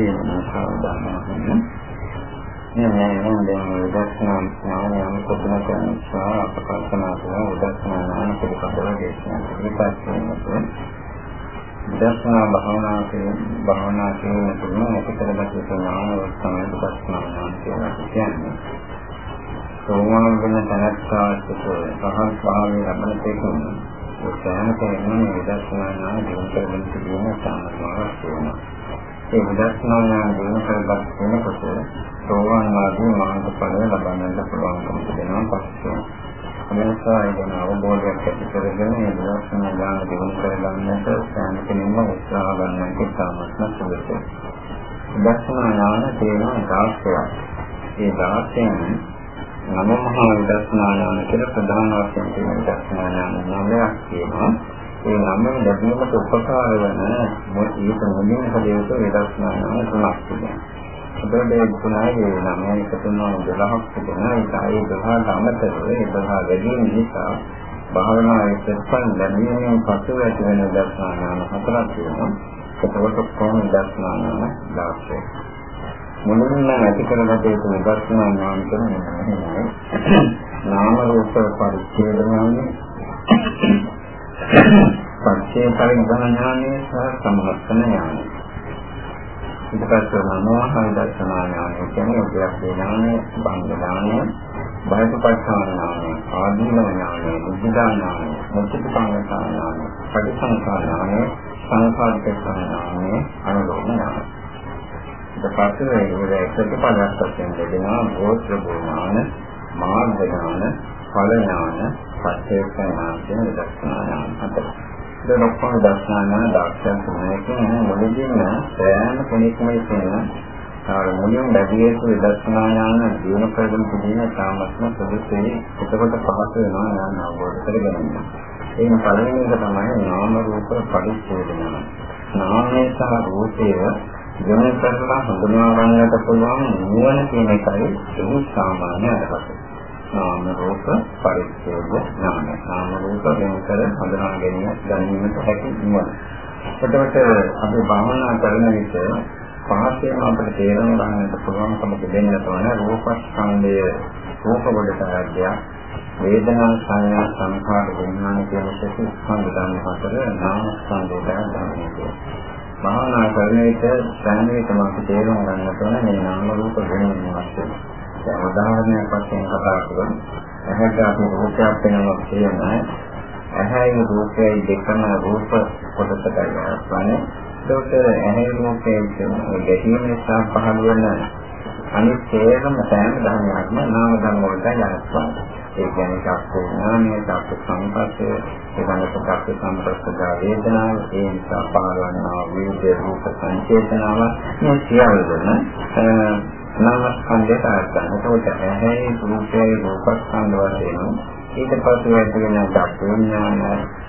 හරියම සාධාරණ මේ නෑ දැන් උදස්නා ඥානයම කොතන කරනවා අප කල්පනා කරන උදස්නා ඥාන පිළිබඳව දේශනා කරපස්සේ දර්ශනා භාවනා කියන භාවනා කියන තුන ඇති කරගත යුතු ඥාන තමයි දර්ශනා ඥාන කියලා කියන්නේ. සෝවාන් වෙන තනස්සාට සහන් භාවයේ ලබන තේකුම් ඒ සෑම කෙනෙක්ම දර්ශනා ඥාන දිනු කරගෙන තිබීම සාමාන්‍යවත් වෙනවා. ඒ දර්ශනා ඥාන දිනු කරගත් වෙනකොට සෝවාන් ආදී මාර්ගඵල ලබන්නට පුළුවන්කම තිබෙනවා පස්සේ. එනිසා ඒ අවබෝධයක් ඇති කරගෙන මේ දර්ශන ඥාන දිනු කරගන්නට සෑම කෙනෙක්ම උත්සාහ ගන්නට ඉතාමත්ම සුදුසුයි. දර්ශන ඥාන තියෙනවා 16ක්. ඒ 16න් නම මහා විදර්ශනා ඥාන කියලා ප්‍රධාන වශයෙන් තියෙන විදර්ශනා ඥාන නමයක් තියෙනවා. ඒ නම ලැබීමට උපකාර වන මොකීත මුලින් හදේතු විදර්ශනා ඥාන තුනක් තියෙනවා. උදේ තුනයි නම් මේක තුනම 12ක් තිබෙනවා ඒක ආයේ 12ට අමතරව ඒ 12 වැඩි නිසා භාවනාවේ ප්‍රතිඵල ලැබීමෙන් පසු ඇති වෙන දර්ශනාන හතරක් තියෙනවා. ඒකවල කොහොමද දර්ශනාන දාස්සේ මුලින්ම ඇති කරගත යුතු දර්ශනාන නාම කියන්නේ නාම රූප පරිච්ඡේදනානේ පරිච්ඡේද පරිඥානයේ සහ සම්මතන ඥානය ඊට පස්සේ මනෝහය දර්ශනා ඥානය කියන්නේ උද්‍යප්ප ඥානය, බංග ඥානය, බයපපච්චාන ඥානය, ආදීන ඥානය, බුද්ධා ඥානය, මුචිතපංගතා ඥානය, පටිසංඛා ඥානය, සංඛාරික ඥානය, අනුලෝම ඥානය. ඊට පස්සේ ඒ ප්‍රතිපදාවක් වශයෙන් දෙනවා ගෝත්‍ර ඥාන, මාර්ග ඥාන, ඵල ඥාන, පස්සේ ඥාන කියන දර්ශනා ඥාන හතර. දැන් ඔක්කොම දර්ශනා දාක්ෂයන් තුනකින් මුලින්ම සෑම කෙනෙක්ම කියන ආර මුලින් ලැබිය යුතු දර්ශනා ඥාන දිනු කරගෙන තිබෙන සාමත්ම සුදුසුයි එතකොට පහසු වෙනවා ඥාන අවබෝධ කරගන්න. ඒක පළවෙනි එක තමයි නාම රූප පරිච්ඡේදන. නාමය සහ රූපය වෙන කරලා හඳුනා ගන්නට පුළුවන් නුවණ කියන එකයි ඒ සාමාන්‍ය අදහස. නාම රූප පරිච්ඡේද ඥාන. නාම රූප වෙනකර හඳුනා ගැනීම දැනීමට හැකි නුවණ. එතකොට අපි භාවනා කරන විට පහසෙන් අපිට තේරුම් ගන්නට පුළුවන්කම දෙන්න තවන රූපස්කන්ධය රූප කොටස ආද්‍ය වේදනා සංඥා සංඛාර විඥාන කියන සෙසු ස්කන්ධ ධර්ම හතර නාම ස්කන්ධය දැනගන්නවා. භාවනා කරන විට සෑම විටම අපි තේරුම් ගන්නට ඕන මේ නාම රූප වෙනම වශයෙන්. දැන් උදාහරණයක් වශයෙන් කතා කරමු. ඇහැට අපි රූපයක් වෙනවා කියන්නේ ඇහැයි රූපයයි දෙකම රූප කොටසකට යනවානේ. ඒකට ඇහැයි රූපයේ ගැටීම නිසා පහළ වෙන අනිත් හේතම සෑම ධර්මයක්ම නාම ධර්ම වලට යනවා. ඒ කියන්නේ චක්කු ඥානය, චක්කු සංපස්සේ, ඒකනක චක්කු සංපස්සදා වේදනාව, ඒ නිසා පහළ වන විවිධ රූප සංචේතනාව මේ සියල්ලම නාමස්කන්ධයට අර්ථන. ඒකට ඇහැයි රූපයයි රූපස්කන්ධ වශයෙන් ඊට පස්සේ ඇති වෙන චක්කු විඥාන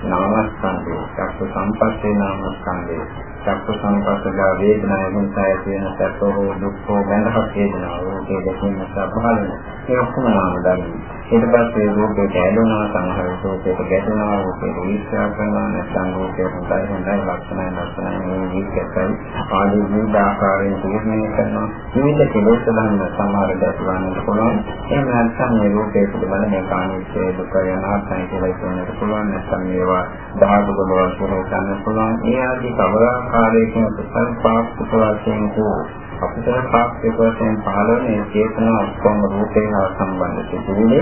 නාමස්කන්ධය, චක්කු සංපස්සේ නාමස්කන්ධය, චක්කු සංපස්සදා වේදනාවෙන් සාය වෙන සැපෝ දුක්ඛෝ බඳහක් වේදනාව රූපේ දැකීම සබහලන ඒ ඔක්කොම නාම ධර්ම. ඊට පස්සේ රූපේ ගැටෙනවා සමහර රූපයක ගැටෙනවා රූපේ විශ්වාස කරනවා නැත්නම් රූපේ හොඳයි හොඳයි ලක්ෂණයි ලක්ෂණයි මේ විකල්පයි ආදී විවිධ ආකාරයෙන් තීරණය කරනවා. විවිධ කෙලෙස් ධර්ම සමහර දැක්වන්නට පුළුවන්. එහෙම නැත්නම් මේ රූපේ පිළිබඳ මේ කාණිච්චේ දුක යනාත්මයි කියලා කියන්නට පුළුවන්. නැත්නම් මේවා දහඩු වල වශයෙන් ගන්න පුළුවන්. ඒ ආදී කවරා ආකාරයකින් කුසල් පාක් කුසලයෙන් හෝ අකුසල පාක් වශයෙන් පහළවන ඒ චේතනා ඔක්කොම රූපේ හා සම්බන්ධ සිදුවිලි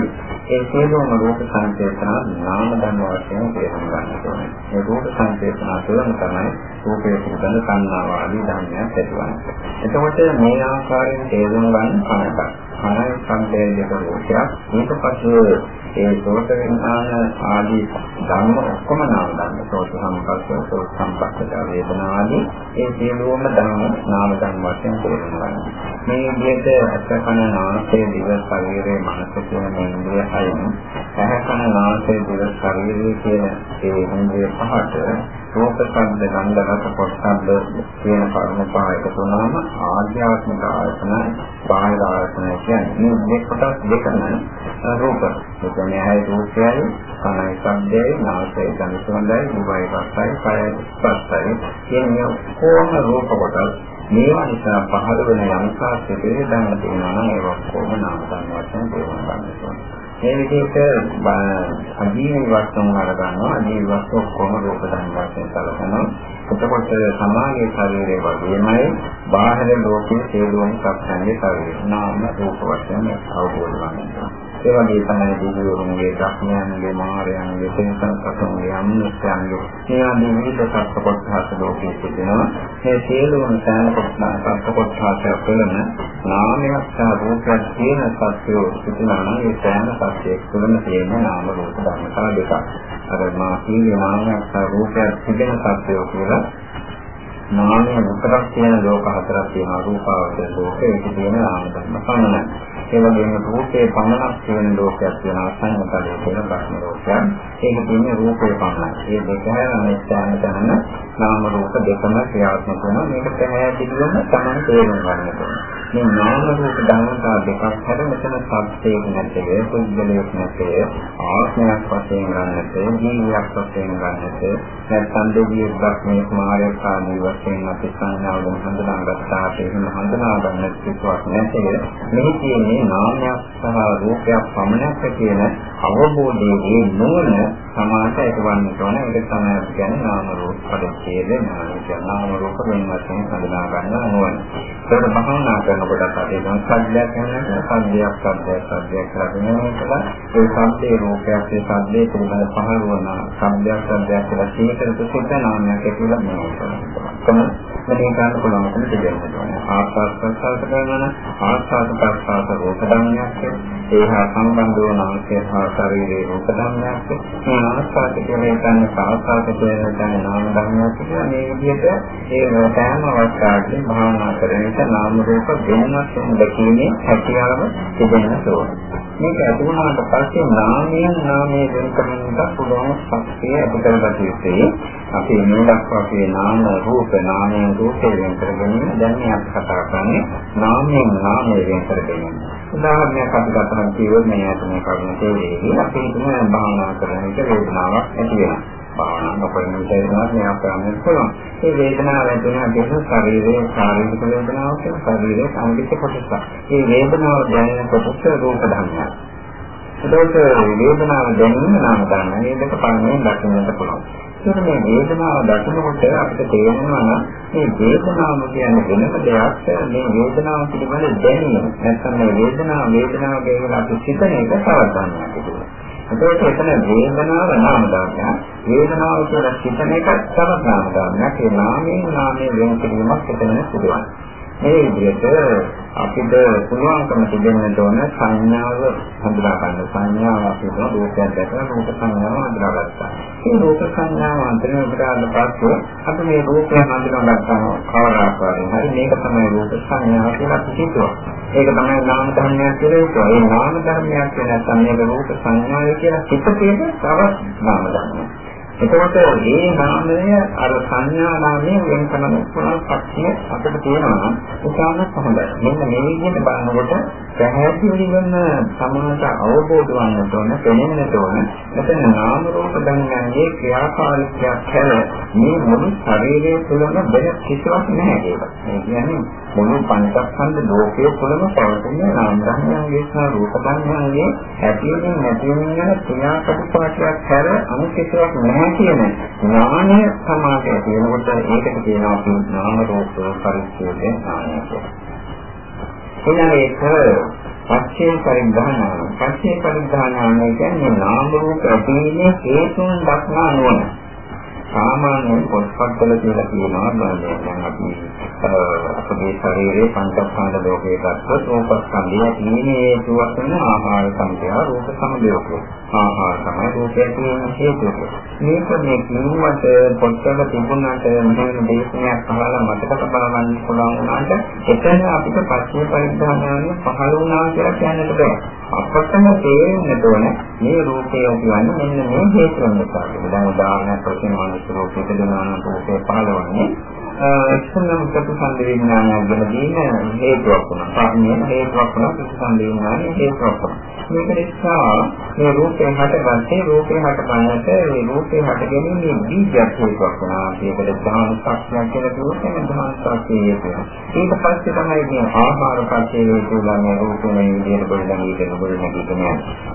ඒ සියලුම රූප සංකේතන නාම ධර්ම වශයෙන් තේරුම් ගන්න ඕනේ. මේ රූප සංකේතන තුළම තමයි රූපයේ පිළිබඳ සංනාව ආදී ධර්මයන් ඇතිවන්නේ. එතකොට මේ ආකාරයෙන් තේරුම් ගන්න කනට කනයි සංකේතයක රූපයක් ඊට පස්සේ ඒ සෝත විඥාන ආදී ධර්ම ඔක්කොම නාම ධර්ම සෝත සම්පස්ස සෝත සම්පස්සද වේදනා ආදී ඒ සියලුම ධර්ම නාම ධර්ම වශයෙන් තේරුම් ගන්න. මේ විදිහට අත්කන නාසය දිව ශරීරයේ මනස කියන මේ ඉන්ද්‍රිය හයම ඇහැකන නාසය දිව ශරීරයේ කියන ඒ ඉන්ද්‍රිය පහට රූප ශබ්ද ගන්ධ රස පොට්ටබ්බ කියන කර්ම පහ එකතු වුණාම ආධ්‍යාත්මික ආයතන බාහිර ආයතන කියන්නේ මේ කොටස් දෙකම රූප. ඒ කියන්නේ ඇයි රූපයයි කනයි ශබ්දයයි නාසයයි ගන්ධයයි දිවයි රසයි කයයි ස්පර්ශයයි කියන කොහොම රූප කොටස් මේවා නිසා පහළ වෙන යම්සා සිතේ දැන තියෙනවා නම් ඒක කොහොම නාම ධර්ම වශයෙන් තේරුම් ගන්න ඕනේ. මේ විදිහට අදීන වස්තුන් වල ගන්නවා අදීන වස්තු ඔක්කොම රූප ධර්ම වශයෙන් සැලකනවා. එතකොට සමාගයේ ශරීරය වගේමයි බාහිර ලෝකයේ සියලුම සත්‍යයේ ශරීරය නාම රූප වශයෙන් අවබෝධ කරගන්නවා. ඒ වගේ තමයි දිවිවරුන්ගේ ධර්මයන්ගේ මායයන්ගේ තෙන්සන් සතුන්ගේ අනුස්සයන්ගේ මේ ආදී විවිධ සත්‍ය කොටස් ලෝකයේ තිබෙනවා මේ සියලුම සෑම කොටස් සත්‍ය කොටස් වලම නාමයක් සහ රූපයක් තියෙන සත්‍යෝ සිටිනවා නම් ඒ සෑම සත්‍යයක් තුළම තියෙන නාම රූප ධර්මතා දෙකක්. අර මා කියන්නේ නාමයක් සහ රූපයක් තිබෙන සත්‍යෝ කියලා. නාමය විතරක් තියෙන ලෝක හතරක් තියෙනවා. රූපාවචර ලෝකේ ඒක තියෙන නාම ධර්ම පමණයි. ඒ වගේම රූපේ පමණක් තියෙන ලෝකයක් තියෙනවා සංයතලයේ තියෙන බ්‍රහ්ම ලෝකයක්. ඒක තියෙන්නේ රූපේ පමණයි. මේ දෙක අනිත්‍යන තනන නාම රූප දෙකම ක්‍රියාත්මක වෙනවා. මේක පැහැදිලිවම තමයි තේරුම් ගන්න ඕනේ. මේ නාම රූප ධර්මතා දෙකක් හැර මෙතන සත්‍යයක් නැතේ, පුද්ගලයක් නැතේ, ආත්මයක් වශයෙන් ගන්නට, ජීවියක් වශයෙන් ගන්නට, නැත්නම් දෙවියෙක් බ්‍රහ්මයේ කුමාරයෙක් ආදී වශයෙන් අපි සංඥාවලින් හඳුනාගත්තා. එහෙම හඳුනා ගන්න කිසිවක් නැතේ. මේ කියන්නේ නාමයක් සහ රූපයක් පමණක් කියන අවබෝධයේ නුවණ සමාජයට එකවන්නට ඕන. ඒක තමයි අපි කියන්නේ නාම රූප පරිච්ඡේද ඥාන. නාම රූප වෙන වශයෙන් හඳුනා ගන්න ඕන. ඒක භවනා කරනකොට අපි දැන් සද්දයක් කරනකොට සද්දයක් සද්දයක් සද්දයක් කරගෙන ඉතලා ඒ සද්දේ රූපයක් ඒ සද්දේ තුනම පහළ වන සද්දයක් සද්දයක් කියලා සීකරට සිද්ධ නාමයක් කියලා කියනවා. කොහොමද මේ ගන්න පුළුවන් කෙනෙක් දෙන්නේ. ආස්වාද ප්‍රසආස කරන ආස්වාද ප්‍රසආස රූප ධර්මයක් ඒ හා සම්බන්ධ වන අංශය හා ශරීරයේ රූප ධර්මයක් මේ ආස්වාද කියන්නේ තමයි ආස්වාද කියන නාම ධර්මයක් කියලා මේ විදිහට ඒ සෑම අවස්ථාවකදී භාවනා කරන විට නාම රූප වෙනස් වෙන දෙකීමේ හැකියාව තිබෙන ඕන. මේක ඇති වුණාට පස්සේ නාමයෙන් නාමයේ වෙන කරන්නට පුළුවන් ශක්තිය ඇති කරගත යුතුයි. අපි මේ දක්වා අපේ නාම රූප නාමයෙන් රූපේ වෙන කරගෙන දැන් මේ අපි කතා කරන්නේ නාමයෙන් නාමයෙන් වෙන කරගෙන. උදාහරණයක් අපි ගන්න කිව්වොත් මේ ඇතුළේ මේ කරුණ තේරෙන්නේ අපි හිතන භාවනා කරන විට වේදනාවක් ඇති වෙනවා. භාවනා නොකරන විට වෙනවා මේ අපරාමයෙන් පුළුවන්. මේ වේදනාව ඇතිවෙන දෙක ශරීරයේ ශාරීරික වේදනාවක් ශරීරයේ සංගීත කොටසක්. මේ වේදනාව දැනෙන කොටස රූප ධර්මයක්. එතකොට වේදනාව දැනීම නාම ධර්ම. මේ දෙක පරමයෙන් දකින්නට පුළුවන්. ඒකට මේ වේදනාව දකිනකොට අපිට තේරෙනවා නම් මේ වේදනාව කියන්නේ වෙනම දෙයක් මේ වේදනාව පිළිබඳ දැනීම. නැත්නම් මේ වේදනාව වේදනාව කියලා අපි සිතන එක සාධාරණයක් කියලා. ඒකත් එතන වේදනාව නාම ධර්මයක්. වේදනාව කියලා සිතන එක තවත් නාම ධර්මයක්. ඒ නාමයෙන් නාමයෙන් වෙන කිරීමක් එතන සිදුවනවා. මේ විදිහට අපිට පුළුවන්කම තිබෙන්න ඕන සංඥාව හඳුනා ගන්න. සංඥාව අපිට රූපයක් දැකලා රූප සංඥාව හඳුනාගත්තා. මේ රූප සංඥාව හඳුනාගන්න පස්සේ අපි මේ රූපය හඳුනාගත්තා කවර ආකාරයෙන් හරි මේක තමයි රූප සංඥාව කියලා හිතුවා. ඒක තමයි නාම ධර්මයක් කියලා හිතුවා. ඒ නාම ධර්මයක් කියන නැත්නම් මේක රූප සංඥාව කියලා හිතේ තවත් නාම ධර්මයක්. එතකොට මේ නාමය අර සංඥා නාමයෙන් වෙන කරන පුළුවන් ශක්තිය අපිට තියෙනවා උසාවන පහඳයි. මෙන්න මේ විදිහට බලනකොට පැහැදිලිවම සමාජ අවබෝධ වන්නට ඕන, දැනෙන්නට ඕන. මෙතන නාම රූප ධර්මයන්ගේ ක්‍රියාකාරීත්වයක් හැර මේ මුළු ශරීරය තුළම වෙන කිසිවක් නැහැ ඒක. ඒ කියන්නේ මුළු පංචස්කන්ධ ලෝකයේ තුළම පවතින නාම ධර්මයන්ගේ සහ රූප ධර්මයන්ගේ ඇතිවීම නැතිවීම යන ක්‍රියාපටිපාටියක් හැර අනිත් කිසිවක් නැහැ කියන ඥානය සමාජයේ තියෙනකොට ඒකට කියනවා අපි නාම රූප පරිච්ඡේදය ඥානය කියලා. ඊළඟට පස්සේ පරිධාන පස්සේ පරිධාන කියන්නේ නාම රූප ඇතිවීමේ හේතුන් දක්නා නුවණ. සාමාන්‍යයෙන් පොත්පත්වල කියලා කියනවා දැන් අපි අපේ ශරීරයේ පංචස්කන්ධ ලෝකයේ ගත්තොත් රූපස්කන්ධය තියෙන්නේ හේතු වශයෙන් ආහාර සම්පය රූප සමුදයක ආහාර තමයි රූපය කියන හේතුව. මේක මේ කිනුවට පොත්වල තිබුණාට මෙහෙම දේශනයක් අහලා මතක තබාගන්න පුළුවන් වුණාට එතන අපිට පස්සේ පරිඥානය පහළ වුණා කියලා කියන්නට බෑ. අපතම තේරෙන්න ඕන මේ රූපය කියන්නේ මෙන්න මේ හේතුව නිසා. දැන් උදාහරණයක් වශයෙන් ස්වરૂපයක දෙනවා රූපේ පහළවන්නේ ඉස්සෙල්ලාම ප්‍රතිසන්ද විඥානය ගැන දින හේතුවක් වුණා. සාමාන්‍ය හේතුවක් වුණා ප්‍රතිසන්ද විඥානය හේතුවක් වුණා. මේක නිසා මේ රූපේ හටගත්තේ රූපේ හටගන්නට මේ රූපේ හට ගැනීමේ බීජයක් හේතුවක් වුණා. ඒකට ධාන සක්ෂයක් කියලා කිව්වොත් ධාන සක්ෂය හේතුව. ඊට පස්සේ තමයි මේ ආහාර පස්සේ හේතුලා මේ රූපේ මේ විදිහට ගොඩනගී ඉගෙන ගොඩනගී ඉගෙන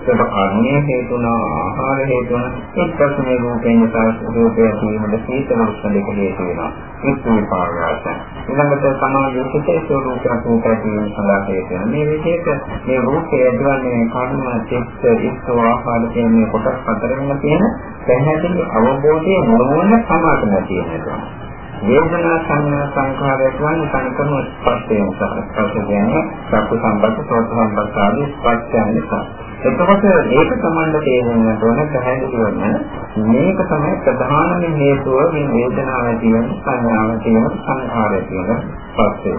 ඒක අන්නේ හේතුනා ආහාර හේතුන එක්කත් මේ රූපේ නිසා රූපය ඇතිවීමට සීතල උෂ්ණ දෙක හේතු වෙනවා. මේ පාරාස. ඊළඟට සමාජයේ සිටේ ස්වરૂපයක් උපැතිවීම සඳහා හේතු වෙන. මේ විදිහට මේ රූපය ඇදවන්නේ කර්ම, චිත්ත, ඉස්සෝ ආහාර කියන මේ කොටස් හතරෙන්ම තියෙන පැහැදිලි අවබෝධයේ මොනවද සමාතන තියෙනවා. වේදනා සංඥා සංඛාරය කියන්නේ සංකම ස්පර්ශයෙන් ස්පර්ශ කියන්නේ චක්කු සම්පස්ස සෝත සම්පස්ස ආදී ස්පර්ශයන් නිසා. එතකොට මේක සම්බන්ධ තේරෙන්න ඕන පැහැදිලි වෙන මේක තමයි ප්‍රධානම හේතුව මේ වේදනාව ඇති වෙන සංඥාව තියෙන සංඛාරය තියෙන ස්පර්ශය.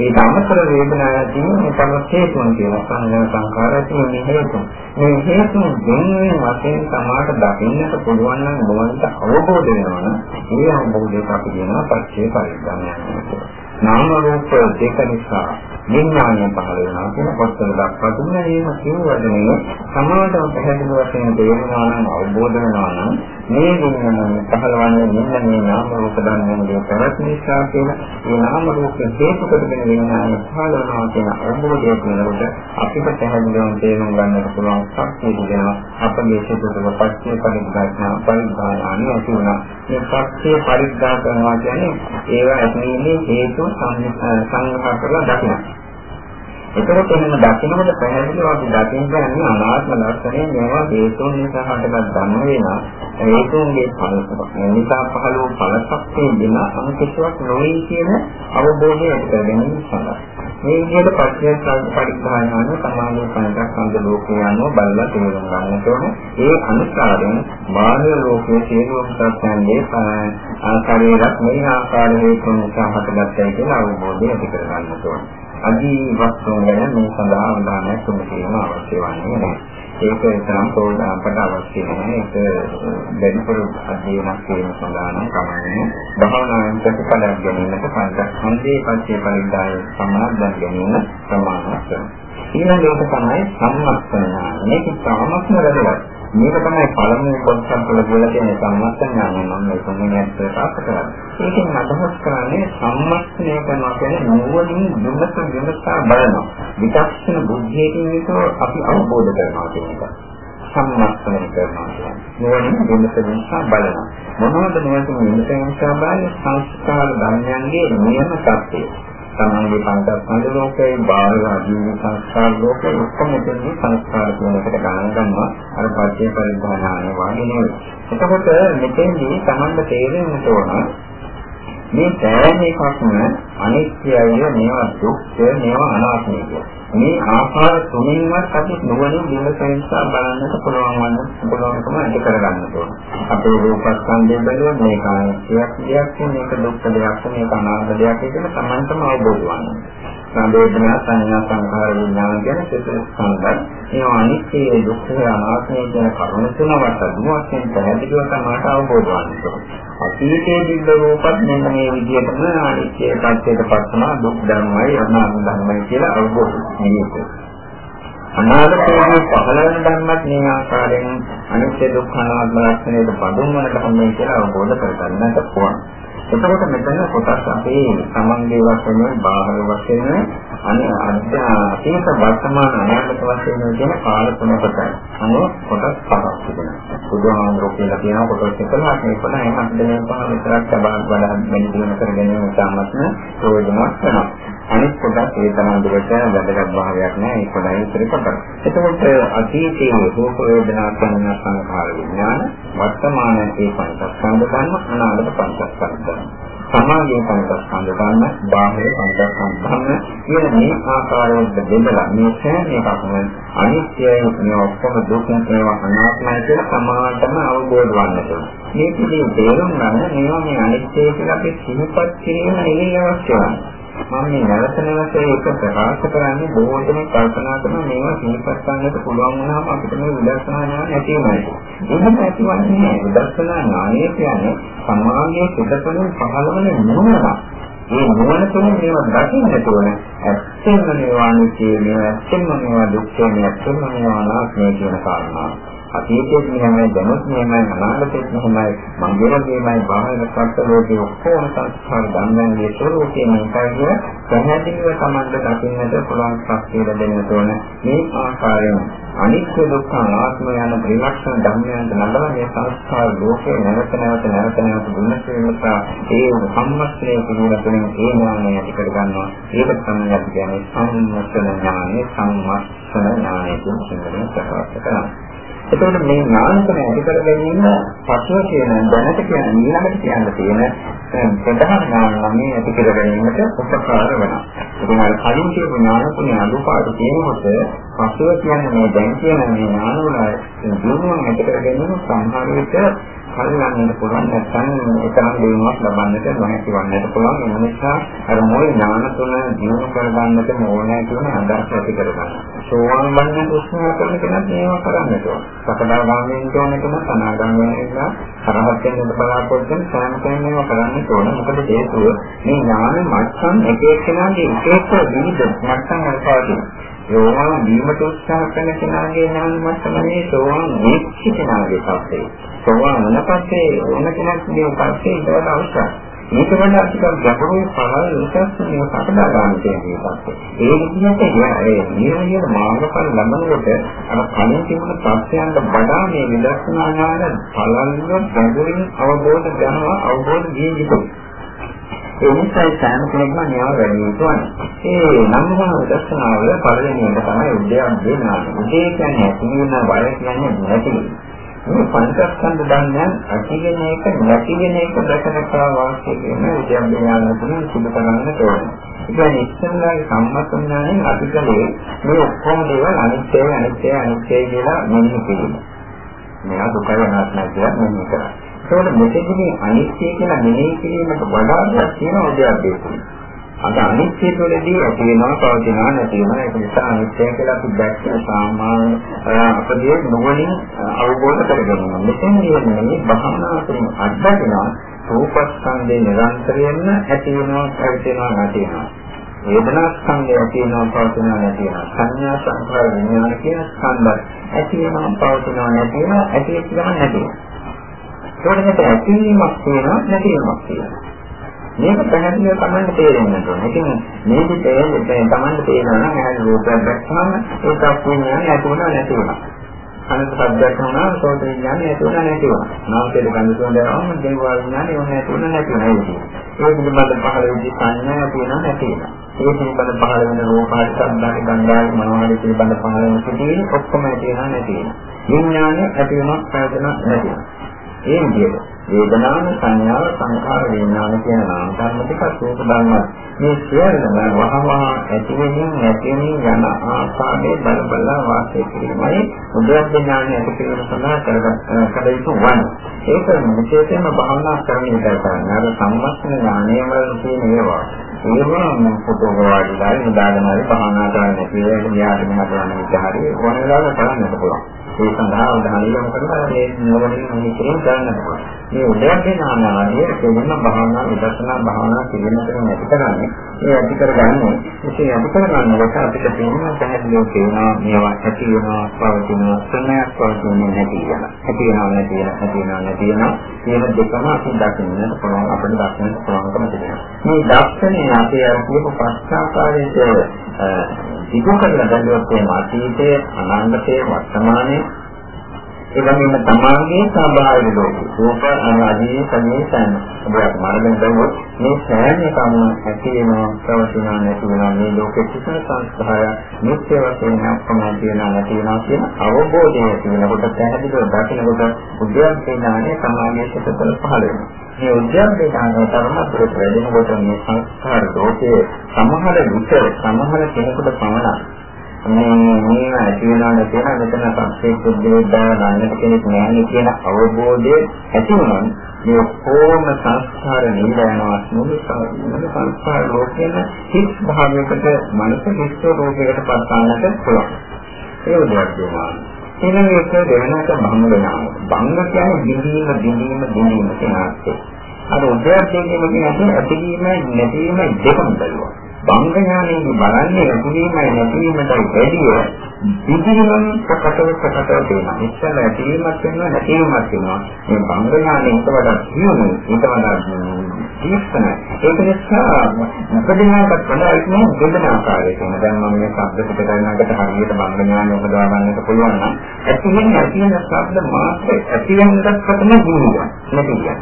ඒක අමතර වේදනාවක් තියෙන තම හේතුන් කියලා සංඥා සංකාරය තියෙන හේතුන්. මේ හේතුන් දෙන්නේ වශයෙන් සමාට දකින්නට පුළුවන් නම් මොනවද අවබෝධ වෙනවනම් ඒ අවබෝධයට අපි කියනවා පච්චේ පරිඥානය. නාම රූප දෙක නිසා විඥානය පහළ වෙනවා කියන කොටස දක්වා දුන්නා. ඒක කියවදනේ සමාඩව පැහැදිලි වශයෙන් තේරෙනවා නම් අවබෝධ වෙනවා නම් මේ විඥානය පහළවන්නේ මෙන්න මේ නාම රූප ධර්මයේ ප්‍රවෘත්ති නිසා කියන මේ නාම රූප හේතු කොටගෙන විඥානය පහළ වෙනවා කියන අවබෝධය කියනකොට අපිට පැහැදිලිවම තේරුම් ගන්නට පුළුවන් ශක්තිය දෙනවා. අපගේ සිතේ පස්සේ පරිග්‍රහණ පරිග්‍රහණ ඇති වෙනවා. මේ ශක්තිය පරිග්‍රහ කරනවා කියන්නේ ඒවා ඇතිවීමේ හේතු සංඝා කරලා දකිනවා. එතකොට එහෙම දකින්නකොට පැහැදිලිව අපි දකින්නේ අනාත්ම ලක්ෂණය මේවා හේතුන් නිසා හටගත් ධර්ම වෙනවා. හේතුන්ගේ ඵල නිසා පහළ වූ ඵලසක්තිය දෙන අනුකේශයක් නොවේ කියන අවබෝධය ඇති කර ගැනීම සඳහා. මේ විදිහට පස්සේ පරිග්‍රහණය සමාධි පංචස්කන්ධ ලෝකේ යනවා බලලා තේරුම් ගන්නට ඕනේ. ඒ අනුසාරයෙන් බාහිර ලෝකයේ සියලුම සත්‍යයන්ගේ ආකාරයට මේ ආකාර හේතුන් නිසා හටගත්තයි කියලා අවබෝධය ඇති කර ගන්නට ඕනේ. අදී වස්තුන් ගැන මේ සඳහා අවධානයක් යොමු කිරීම අවශ්‍ය වන්නේ නැහැ. ඒක තරම් පොඩ්ඩක් අවශ්‍ය නැහැ. ඒක දෙන්නපුර අධ්‍යයනයක් කිරීම සඳහා නම් කමන්නේ. භාවනාවෙන් ප්‍රතිඵලයක් ගැනීමට පංචස්කන්ධයේ පස්සේ පරිද්දාය සමාදන් ගැනීම ප්‍රමාණවත්. ඊළඟ එක තමයි සම්මස්තන. මේක තාමත්ම වැදගත්. මේක තමයි පළමුව කොටසක් වල කියලා තියෙන සම්මස්තඥානය මම මේ කොහොමද ප්‍රකාශ කරන්නේ. ඒකෙන් අදහස් කරන්නේ සම්මස්තනය කරනවා කියන්නේ නුවණින් විමස විමසා බලනවා. විචක්ෂණ බුද්ධියකින් යුතුව අපි අවබෝධ කරනවා කියන එක. සම්මස්තනය කරනවා කියන්නේ නුවණින් විමස විමසා බලනවා. මොනවද නුවණින් විමස විමසා බලන්නේ සංස්කාර ධර්මයන්ගේ නියම සත්‍යය. තමන්ගේ පංචස්කන්ධ ලෝකේ බාහිර ආජීව සංස්කාර ලෝකේ ඔක්කොම දෙන්නේ සංස්කාර කියන එකට ගණන් ගන්නවා අර පස්සේ පරිධානාය වාගේ නෙවෙයි. එතකොට මෙතෙන්දී තමන්ට තේරෙන්න ඕන මේ සෑම එකක්ම අනිත්‍යය මේවා දුක්ඛ මේවා අනාත්මය කියලා. මේ ආකාර තුنيන්වත් අපි නුවණින් විමසෙන්සා බලන්නට පුළුවන් වන්න පුළුවන්කම ඇති කරගන්න ඕන. අපේ රූපස්කන්ධය බැලුවොත් මේක අනිත්‍යයක් දෙයක් මේක දුක්ඛ දෙයක් මේක අනාත්ම දෙයක් කියලා තමන්ටම අවබෝධ වන්න. සංවේදනා සංඥා සංඛාර විඥාන කියන සිත ස්කන්ධය. මේ අනිත්‍ය දුක්ඛ අනාත්මය කියන කරුණු තුන වටදුවස්යෙන් පැහැදිලිව තමයි අවබෝධ වන්න. අතීතයේ තිබ්බ රූපත් මෙන්න මේ විදිහටම අනිත්‍ය පැත්තට පස්සම දුක් ධර්මයි අනාත්ම ධර්මයි කියලා අවබෝධ මේක. අනාගතයේ පහළ වෙන ධර්මත් මේ ආකාරයෙන් අනිත්‍ය දුක්ඛ අනාත්ම ලක්ෂණයට බඳුන් වන ධර්මයි කියලා අවබෝධ කරගන්නට පුළුවන්. එතකොට මෙතන කොටස් අපේ සමන්ගේ වශයෙන් බාහිර වශයෙන් අනේ අධ්‍යාත්මික වර්තමාන අනාගත වශයෙන් කියන කාල තුනකට අනේ කොටස් පහක් තිබෙනවා. බුදුහාමුදුරුවෝ කියලා කියන කොටස් 11ක් මේ කොට එහෙම හදන්නේ පහ විතරක් සබාවක් වඩා වැඩි දියුණු කර ගැනීම ඉතාමත්ම ප්‍රයෝජනවත් වෙනවා. අනිත් කොටස් ඒ තරම් දුරට වැදගත් භාවයක් නෑ ඒ කොටයි ඉතිරි කොටස්. එතකොට අතීතයේ රූප වේදනා සංඥා සංඛාර විඥාන වර්තමානයේ පංචස්කන්ධ ධර්ම අනාගත පංචස්කන්ධ ධර්ම. සමාගයේ පංචස්කන්ධ ධර්ම බාහිර පංචස්කන්ධ ධර්ම කියන මේ ආකාරයෙන් බෙදලා මේ සෑම එකක්ම අනිත්‍යයි මේ ඔක්කොම දුක ඒවා අනාත්මයි කියලා සමානටම අවබෝධ වන්නට ඕන. මේ පිළිම තේරුම් ගන්න මේවා මේ අනිත්‍ය කියලා අපි සිහිපත් කිරීම නෙවෙයි අවශ්‍ය වන්නේ. මම මේ නැවත නැවත ඒක ප්‍රකාශ කරන්නේ බොහෝ දෙනෙක් කල්පනා කරන මේවා සිහිපත් ගන්නට පුළුවන් වුණාම අපිට මේ විදර්ශනා ඥාන ඇති වෙනවා. එහෙම ඇතිවන්නේ නැහැ. විදර්ශනා ඥානය කියන්නේ සමාගයේ පිටතලින් පහළවන නුවණක්. මේ නුවණ තුළින් මේවා දකින්නට ඕන. ඇත්තම මේවා නිත්‍ය මේවා ඇත්තම මේවා දුක්ඛ මේවා ඇත්තම මේවා අනාත්මය කියන කාරණා. අතීතයේ මෙහෙමයි දැනුත් මෙහෙමයි අනාගතයේත් මෙහෙමයි මගේ වගේමයි බාහිර සත්‍ය ලෝකයේ ඔක්කොම සංස්කාර ධර්මයන්ගේ ස්වરૂපයේ මේකයි පැහැදිලිව Tamanda දකින්නට පුළුවන් ශක්තිය ලැබෙන්න ඕන මේ ආකාරයෙන්. අනිත්‍ය දුක්ඛ අනාත්ම යන ත්‍රිලක්ෂණ ධර්මයන් නඩල මේ සංස්කාර ලෝකයේ නැවත නැවත නැවත නැවත දුන්නට නිසා ඒ සම්මස්තයේ පිළිවෙලින් ඒ ඥානය ඇති කර ගන්නවා. ඒක තමයි අපි කියන්නේ සම්මස්තන ඥානය සම්මස්තන ඥානය කියන සිංහලෙන් ප්‍රකාශ කරන්නේ. එතකොට මේ ඥානකම ඇති කර ගැනීම පසුව කියන දැනට කියන ඊළඟට කියන්න තියෙන ප්‍රධාන ඥාන මේ ඇති කර ගැනීමට උපකාර වෙනවා. ඉතින් අර කලින් කියපු ඥානකුණේ අනුපාඩු කියනකොට පසුව කියන්නේ මේ දැන් කියන මේ ඥාන වල දිනුවම ඇති කර ගැනීම සම්හාර විට කල්යන්නට පුළුවන් නැත්නම් එකම දිනුවක් ලබන්නට නොහැකි වන්නට පුළුවන් ඒ නිසා අර මොයි ඥාන තුන දිනු කරගන්නට ඕනෑ කියන අදහස ඇති කරගන්න. සෝවාන් වන්න උත්සාහ කරන කෙනෙක් මේවා කරන්නට ඕන. සකදාගාමීන් තෝරන කෙනා සනාගාමීන් වෙනවා අරහත් වෙන්න බලාපොරොත්තු වෙන සෑම කෙනෙක්ම මේවා කරන්නට ඕන. මොකද හේතුව මේ ඥාන මට්ටම් එක එක්කෙනාගේ එක එක විවිධ මට්ටම් වල පවතින. සෝවාන් වීමට උත්සාහ කරන කෙනාගේ ඥාන මට්ටමනේ සෝවාන් වෙච්ච කෙනාගේ පස්සේ. සෝවාන් වන පස්සේ වෙන කෙනෙක්ගේ පස්සේ ඒකට අවශ්‍යයි. මේක වඩා ටිකක් ගැඹුරු පහළ උසස් මේ සකදා ගන්න තියෙන එකක්. ඒ විදිහට ඒ නියමිත මාර්ගඵල ලබනකොට අර කලින් තිබුණ තත්ත්වයන්ට වඩා මේ විදර්ශනා ඥාන පළල්ව ගැඹුරින් අවබෝධ කරනවා අවබෝධ විය යුතුයි. ඒ නිසා සෑම කෙනෙක්ම න්යාය වැඩි යුතුයි. ඒ නම්මහා දර්ශනාවල පළවෙනි එක තමයි උද්‍යම් ඥාන. උදේ කියන්නේ ඇති වෙන බය කියන්නේ නැති. මේ පංචස්කන්ධ ධර්මයන් ඇතිගෙන එක නැතිගෙන එක දැකලා වාසිය කියන විද්‍යාව ඥාන තුන සිදු කරන්නට ඕනේ. ඒ කියන්නේ ඉස්සෙල්ලාගේ සම්මතඥාණයෙන් අධිකලේ මේ ඔක්කොම දේවල් අනිත්‍යයි අනිත්‍යයි අනිත්‍යයි කියලා මෙන්න කිරීම. මේවා දුකයි අනාත්මයි කියලා මෙන්න කරා. ඒකෝට මෙතෙන්දී අනිත්‍ය කියලා මෙනෙහි කිරීමට වඩා දෙයක් තියෙනවා දෙයක් දෙන්නේ. අද අනිත්‍ය තුළදී ඇති වෙනවා පවතිනවා නැති වෙනවා. ඒක නිසා අනිත්‍ය කියලා අපි දැක්ක සාමාන්‍ය අපදී නොවනින් අවබෝධ කරගන්නවා මෙතන කියන්නේ භවනා කරන අත්දැකීම රූපස්කන්ධේ නිරන්තරයෙන්ම ඇති වෙනවා පැවතෙනවා නැති වෙනවා. වේදනා ස්කන්ධය ඇති වෙනවා පවතිනවා නැති වෙනවා. සංඥා සංකාර විඥාන කියන ස්කන්ධ ඇති වෙනවා පවතිනවා නැති වෙනවා ඇති වෙච්ච ගමන් නැති වෙනවා. ඒකට මෙතන ඇතිවීමක් තියෙනවා නැතිවීමක් තියෙනවා මේක පැහැදිලිව තමයි තේරෙන්න ඕනේ. ඉතින් මේක තේරෙන්නේ තමන්ට තේරෙනවා නම් එහෙනම් රූපයක් දැක්කම ඒකක් විඥානය ඇති වුණා නැති වුණා. අනිත් සබ්දයක් වුණා සෝත විඥානය ඇති වුණා නැති වුණා. නාමකේ ගඳ සුවඳ ආවම දේවා විඥානය ඕන නැති වුණා නැති වුණා. ඒක පිළිබඳ පහළ වෙච්ච සංඥා ඇති වෙනවා නැති වෙනවා. ඒ පිළිබඳ පහළ වෙන රූපාට සම්බන්ධ ගන්ධායි මනෝහරි පිළිබඳ පහළ වෙන සිටින ඔක්කොම ඇති වෙනවා නැති වෙනවා. විඥානය ඇති වෙනවා ප්‍රයෝජන නැති වෙනවා. ඒ විදිහට වේදනාව සංඥාව සංඛාර විඥාන කියන නාම ධර්ම ටික සෝත ධර්ම මේ සියල්ලම වහවහ ඇති වෙනින් නැති වෙනින් යන ආකාරයේ බල බල වාසය කිරීමයි උද්‍යප්ප ඥානය ඇති කිරීම සඳහා කර යුතු වන ඒක විශේෂයෙන්ම භාවනා කරන විදිහට අර සම්මස්න ඥානය වල තියෙන ඒවා. ඒවා පොතෝ වාඩිලා නිදාගෙන හරි භාවනා කරන්න නැති වෙලාවට මෙයාට මෙහාට යන විදිහට ඕන වෙලාවක කරන්නත් පුළුවන් ඒ සඳහා උදාහරණ යොමු කරලා මේ නොවනින් මේ කිරීම කරන්න පුළුවන්. මේ උදයන්ගේ නානාදී කෙලින්ම භාවනා විදර්ශනා භාවනා කිරීමකට නැති කරන්නේ ඒ ඇති කරගන්නේ. ඉතින් ඇති කරගන්නකොට අපිට තේරෙනවා පැහැදිලිව තේරෙනවා මේවා ඇති වෙනවා පවතිනවා ස්වභාවයක් පවතින්නේ නැති වෙන. ඇති වෙනවා නැති වෙනවා ඇති වෙනවා නැති වෙනවා. මේ දෙකම අපි දකින්න පුළුවන් අපිට දකින්න පුළුවන්කම තියෙනවා. මේ දර්ශනය අපේ අර කියපු පස්සාකාරයේ සිදු කරලා බැලුවොත් මේ අතීතයේ අනාගතයේ වර්තමානයේ ඒ වගේම තමාගේ ස්වභාවික ලෝකේ රූප අනාදී සංේතන ඔබට මාර්ගයෙන් බැලුවොත් මේ සෑම එකම ඇති වෙනවා ප්‍රවචනා නැති වෙනවා මේ ලෝකෙ කිසිම සංස්කාරය නිත්‍ය වශයෙන් අප්‍රමාණ වෙනවා නැති වෙනවා කියන අවබෝධය ඇති වෙනකොට පැහැදිලිව දකිනකොට උද්‍යප්පේනානේ සමාගයේ සිතවල පහළ වෙනවා. මේ උද්‍යප්පේනානේ තරමතරට වැඩෙනකොට මේ සංස්කාර ලෝකයේ සමහර විට සමහර කෙනෙකුට පමණක් මේ මේ ඇති වෙනවා කියලා මෙතන සංස්කෘතික බුද්ධියදා ගන්නට කෙනෙක් නැහැ කියන අවබෝධය ඇති වුණොත් මේ කොහොම සංස්කාර නිරයනවා මුළු සංස්කාර ලෝකෙන හිස් භාවයකට මනස හිස් රෝගයකට පත්වන්නට පුළුවන්. ඒ උදයක් වෙනවා. ඊළඟ එක දෙවෙනක භංග වෙනවා. භංග කියන්නේ බිඳීම බිඳීම බිඳීම කියන අර්ථය. අර උදයක් කියන්නේ ඇතිවීම නැතිවීම දෙකම බලනවා. බංග ඥානයෙන් බලන්නේ ඇතිවීමයි නැතිවීමයි වැඩිය විදිහම ප්‍රකටව ප්‍රකටව තියෙනවා. ඉස්සෙල්ල ඇතිවීමක් වෙනවා නැතිවීමක් වෙනවා. මේ බංග ඥානයෙන් ඊට වඩා සියුම් ඊට වඩා තීක්ෂණ. ඒක නිසා උපදිනාකට වඩා ඉන්නේ දෙදෙන ආකාරයක. දැන් මම මේ ශබ්ද පිට කරනකට හරියට බංග ඥානය උපදවා ගන්නට පුළුවන් නම් ඇතිවෙන ඇතිවෙන ශබ්ද මාත්‍ර ඇතිවෙනකට ප්‍රථම දිනුවා. නැති කියන්නේ.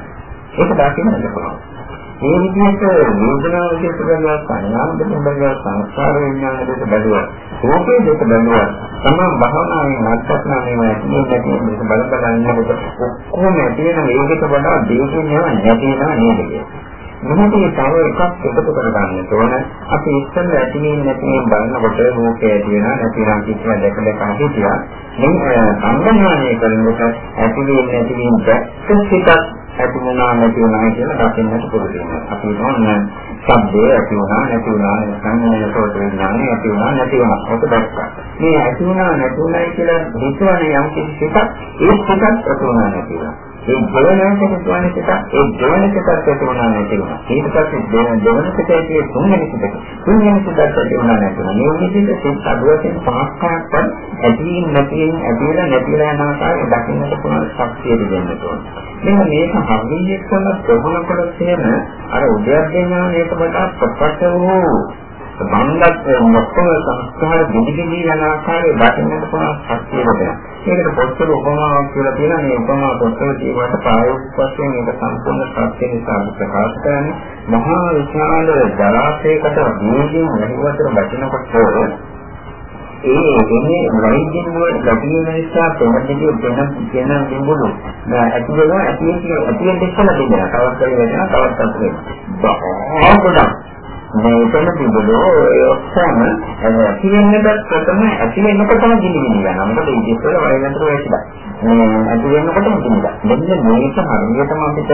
ඒක දකින්නට පුළුවන්. මේ විදිහට වේදනාව දෙක බැලුවා සංඥාව දෙක බැලුවා සංස්කාර විඥාන දෙක බැලුවා. රූපේ දෙක බැලුවා. තමයි භවනාවේ අත්‍යත්නාවේ ඇතිවෙන්නේ නැති මේක බල බල ඉන්නකොට ඔක්කොම ඇති වෙන වේගයට වඩා දේශේ නෑ නැති වෙනවා නේද? මොහොතේ තව එකක් එකතු කරගන්න ඕන. අපි ඉස්සෙල්ල ඇතිවෙන්නේ නැතිවෙන බලනකොට රූපය ඇති වෙනවා නැති වෙනවා කියන දෙක දෙක හිතියා මේ සංගමනය කරනකොට ඇතිවෙන්නේ නැතිවෙන දැක්ක ඇති වුණා නැති වුණා කියලා දකින්නට පුළුවන්. අපි මොන සබ්දේ ඇති වුණා නැති වුණා සංඥා සෝත විඥානේ ඇති වුණා නැති වුණා. ඔක දැක්කා. මේ ඇති වුණා නැති වුණා කියලා හිතවනේ යම් කිසි එකක් ඒ එකක් ඇති වුණා නැති වුණා. ඒ ජීවනයක තුවන්නේ එක ඒ ජීවනයකට ඇති වුණා නැති වුණා. ඊට පස්සේ දෙවන දෙවනකට ඇති තුන්වෙනි සිතක තුන්වෙනි සිතට ඇති වුණා නැති වුණා. මේ විදිහට සිත් අඩුවකින් පහක්කක් ඇති නැති ඇතිලා නැතිලා යන ආකාරය දකින්නට පුළුවන් ශක්තිය දෙන්න ඕනේ. මෙන්න මේක හරියටම ප්‍රගුණ කළොත් එහෙම අර උද්‍යප්පේ ඥානයට වඩා ප්‍රකට වූ බංගත් මොකද සංස්කාර දිවිදිවි යන ආකාරය දකින්නට පුළුවන් ශක්තිය ලැබෙනවා. ඒකට පොත්වල උපමාවක් කියලා තියෙනවා. මේ උපමා පොත්වල කියවට ප්‍රායෝගික වශයෙන් මේක සම්පූර්ණ සත්‍ය නිසා ප්‍රකාශ කරන්නේ මහා විශාල ජලාශයකට වේගයෙන් වැහිවතර බැටෙනකොට ඒ එන්නේ වෛද්‍යන් වල ගැටීම නිසා ප්‍රමදිකේ වෙන වෙන බිඳුණු ඇති වෙනවා ඇති ඇති වෙන්න ඉස්සලා දෙන්නා තවත් කරේ වෙනවා තවත් අත් වෙනවා. මේ එතන බිඳුණු ඒ ඔක්කොම ඇති වෙන්නට ප්‍රථම ඇති වෙනකොටම ගිනි ගිනි යනවා. මොකද ඒ ඉස්සෙල්ලා වෛද්‍යන්තර වෙයිලා ඇති වෙනකොටම ගිනිලා මෙන්න මේක හරියටම අපිට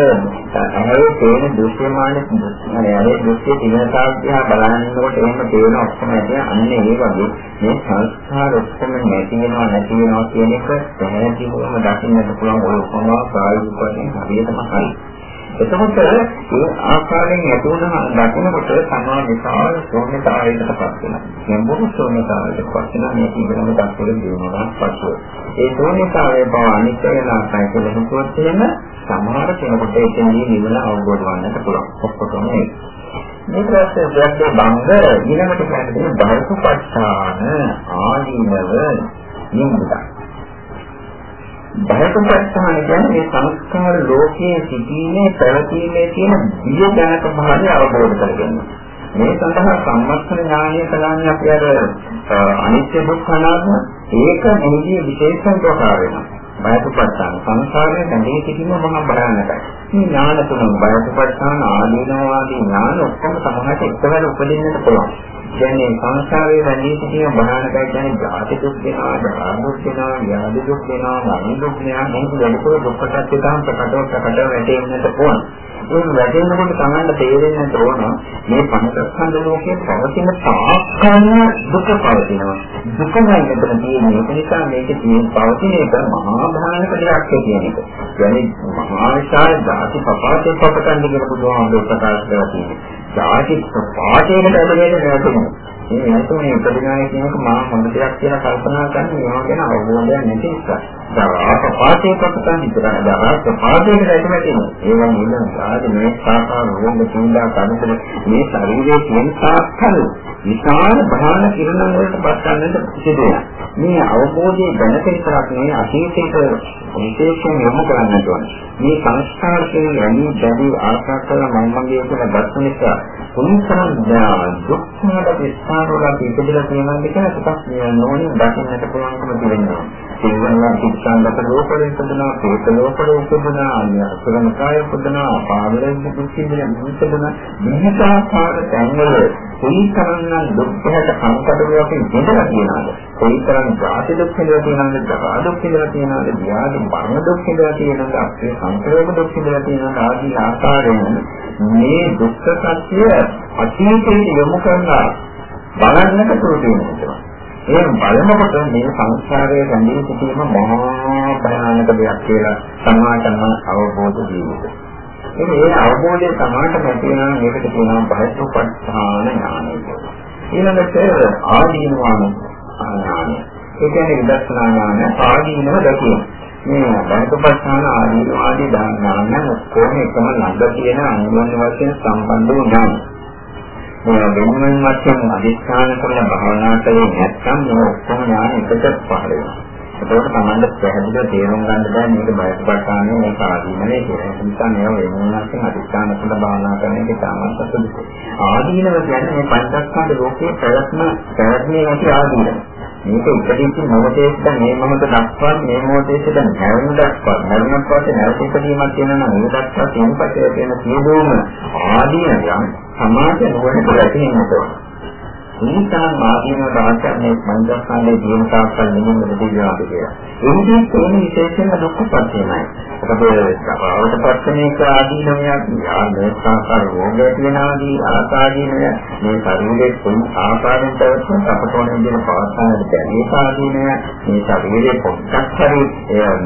ඇහැේ තේන දෘශ්‍යමාන අර දෘශ්‍ය තිරසාව දිහා බලනකොට එහෙම තේරෙන ඔක්කොම ඇති අන්නේ ඒ වගේ මේ සංස්කාර ඔක්කොම නැති වෙනවා නැති වෙනවා කියන එක පැහැදිලිවම දකින්නට පුළුවන්. ඔය උපමා ප්‍රායෝගික වශයෙන් හරියටම හරියි එතකොට ඒ ආකාරයෙන් ඇතුළම දකිනකොට සමා විශාල ශූන්‍යතාවයකට පත් වෙනවා. ගැඹුරු ශූන්‍යතාවයකට පත් වෙනවා මේ ඉගෙනම දක්වල දිනනවා පසුව. ඒ ශූන්‍යතාවය බව අනිත්‍ය වෙන ආකාරය කියලා හිතුවොත් එහෙම සමහර කෙනෙකුට එතනදී නිවන අවබෝධ වන්නට පුළුවන්. ඔක්කොම ඒක. මේ ප්‍රශ්නේ දෙයක් බංග ඊළඟට කියන්නේ බාහිරපස්ථාන ආදීනව නිමුදා බයකපස්ථාන කියන්නේ සංස්කාර ලෝකයේ සිටීමේ පැවතීමේ තියෙන බියජනක භාවය අවබෝධ කරගන්න. මේ සඳහා සම්මස්තන ඥානය කලන්නේ අපි අර අනිත්‍ය දුක්ඛ අනාත්ම ඒක නිදී විශේෂයෙන් ප්‍රකාර වෙනවා. බයකපස්ථාන සංසාරයේ බැඳී සිටීම මහා භයානකයි. මේ ඥාන තුන බයකපස්ථාන ආදීනවාදී ඥාන ඔක්කොම සමහරට එකවර උපදින්නට පුළුවන්. කියන්නේ සංසාරයේ රැඳී සිටින භයානකයි කියන්නේ ජාති දුක් වෙනවා, ජරා දුක් වෙනවා, ව්‍යාධි දුක් වෙනවා, මරණ දුක් වෙනවා, මේක වැඩිපුර දුක්ඛ සත්‍ය තම ප්‍රකටව ප්‍රකටව වැටෙන්නට ඕන. ඒක වැටෙනකොට තමයි තේරෙන්න ඕන මේ පංචස්කන්ධ ලෝකයේ පවතින තාක්කන දුක පවතිනවා. දුක නම් මෙතන තියෙන්නේ. ඒක නිසා මේක තියෙන පවතින එක මහා භයානක දෙයක් කියන එක. يعني මහා විශාල ජාති පපාතේ පපතන්නේ කියලා බුදුහාමුදුරුවෝ ප්‍රකාශ කරලා තියෙනවා. ජාති පාඨයකට ඇදගෙන නැතුනේ. මේ නැතුනේ උපදිනාය කියනක මා මොන දෙයක් කියලා කල්පනා කරන්නේ ඒවා ගැන අවබෝධයක් නැති නිසා. දරාප පාඨයක පටන් ඉතන දරාප පාඨයකට ඇතුළතින් ඒවා මුලින් ආදී මේ සාකා රෝග තුන්දා කනතර මේ ශරීරයේ තියෙන සාකල් විශාල බාහන කිරණ වලට පස්සන්නට සිදුවෙනවා. මේ අවබෝධයේ දැනට විතරක් නෙවෙයි අතීතයට විශේෂයෙන් යොමු කරන්නට ඕනේ. මේ සංස්කාර කියන යන්නේ බැරි ආකාර කරලා මම මගේ කියලා ගන්න නිසා කොන්තරම් දුක්ඛාට ස්ථාන වල අපි ඉපදලා තියෙනවා කියලා ටිකක් නෝනින් දකින්නට පුළුවන්කම තිබෙනවා. ඒවනවා පිටසංගත ලෝකවල ඉපදෙනවා, ප්‍රේත ලෝකවල ඉපදෙනවා, අනිවාර්යම කාය ඉපදෙනවා, පාවරෙන් දුක්ඛින්න ඉපදෙනවා. විවිධාකාර තැන්වල කොයිතරම්නම් දුක්ඛයට සංකටවල අපි විඳලා තියෙනවද? කොයිතරම් ජාති දුක් විඳලා තියෙනවද? ජරා දුක් විඳලා තියෙනවද? ව්‍යාධි මරණ දුක් විඳලා තියෙනවද? අපේ සංකේත දුක් විඳලා තියෙනවද? ආදී ආකාරයෙන් මේ දුක්ඛ සත්‍ය අතීතයේ යොමු කරලා බලන්නට පුරුදු වෙනවා. ඒ බලනකොට මේ සංසාරයේ රැඳී සිටීම මහා භයානක දෙයක් කියලා සමාජම අවබෝධ ජීවිතය. ඒ අවබෝධය සමානට නැතිනම් මේකට කියනවා බහිස්පස්ථාන ඥානය. ඊළඟට ආදීනවාන ඥානය. ඒ කියන්නේ විදර්ශනා ඥාන ආදීනව දැකීම. මේ බහිස්පස්ථාන ආදීන ආදී ඥාන ඔක්කොම එකම ළඟ තියෙන අනුමත වශයෙන් සම්බන්ධ වුණා. මේ වෙනුවෙන් වශයෙන් අධිෂ්ඨාන කරන භාවනාවේ නැත්නම් මේ ඔක්කොම ඥාන එකට පහළ වෙනවා. ඒකෝට තමයි පැහැදිලිව තේරුම් ගන්න බෑ මේක බයස්පටානේ මේක ආදීනවේ කියලා. ඒ නිසා මේව වෙනුවකින් අධිෂ්ඨාන කරලා භාවනා කරන එක තමයි සතුටුයි. ආදීනව කියන්නේ මේ පංචස්කන්ධ ලෝකයේ ප්‍රයත්න ප්‍රයත්නයේ නැති ආදීනව. මේක ඉපදිච්ච මොහොතේට මේ මොහොත දක්වා මේ මොහොතේට නැවුම් දක්වා නැවුම් පස්සේ නැවත ඉපදීමක් තියෙනවා නම් ඒ දක්වා තියෙන පස්සේ තියෙන සියලුම ආදීනයන් සමාජ නුවණට වැටෙන්නට ඕන. ඉනිසාන් මාර්ගින රාජ්‍ය මේ පංචස්කන්ධයේ ජීවන සාකල් නෙමෙයි දෙවියන්ට කියලා. එනිදී තියෙන විශේෂයෙන්ම දුක්ඛ පත්‍යමයි. මොකද අවුත් පත්‍යමේක ආදීනමයක් යානේ සාකාර රෝගයක් වෙනාදී ආකාදීනය මේ ශරීරයේ කොයි ආකාරයෙන් තවස්සන් අපට ඕන විදිහට පවත්වාගෙන බැරි ආදීනය මේ ශරීරයේ පොඩ්ඩක් හරි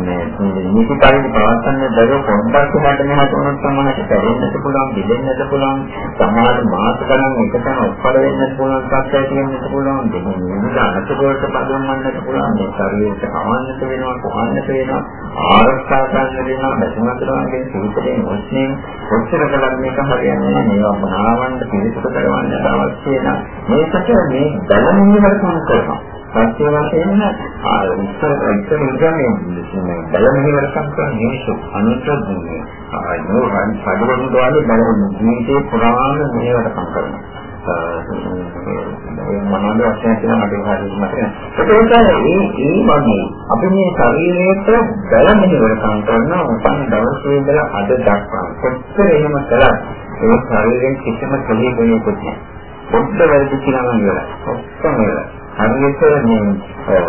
මේ නිසි පරිදි පවත්වන්න බැරි පොඩ්ඩක් හදන්න හදනොත් සමහරට පැරෙන්නත් පුළුවන්, බිඳෙන්නත් පුළුවන්, සමහර මාස ගණන් එකතන උත්පල වෙන්නත් පුළුවන් සත්‍යය කියන්නත් පුළුවන් දෙන්නේ විවිධ අනතුරුවට පදවන්නත් පුළුවන්. මේ ශරීරයට කවන්නත් වෙනවා කොහන්නත් වෙනවා. ආරක්ෂා ගන්න වෙනවා. බැසමතරවන්ගේ සූත්‍රයෙන් ඔස්නේ කොච්චර කලක් මේක හරියන්නේ මේවා මනාවන්න පිළිසුක කරවන්න අවශ්‍ය වෙන මේකට මේ බැලමින් කරකම් කරනවා. සත්‍ය වශයෙන් ආ ඉස්සර ඉස්සර ඉඳන්නේ බැලමින් කරකම් කරන මිනිස්සු අනුතර දුන්නේ ආ නෝරන් පදවන්න දුවන්නේ බැලමින් ජීවිතේ පුරාම මේවට කම් කරනවා. මනෝද වශයෙන් කියන මගේ හරියට මතක නැහැ. ඒ ඒ වගේ අපි මේ ශරීරයට බල මෙහෙවර කරන උපන් දවසේ ඉඳලා අද දක්වා කොච්චර එහෙම කළත් ඒ ශරීරයෙන් කිසිම කෙලෙකුණකුත් නැහැ. පොඩ්ඩ වැඩි කියලා නම් ඉවරයි. ඔක්කොම ඉවරයි. හරියට මේ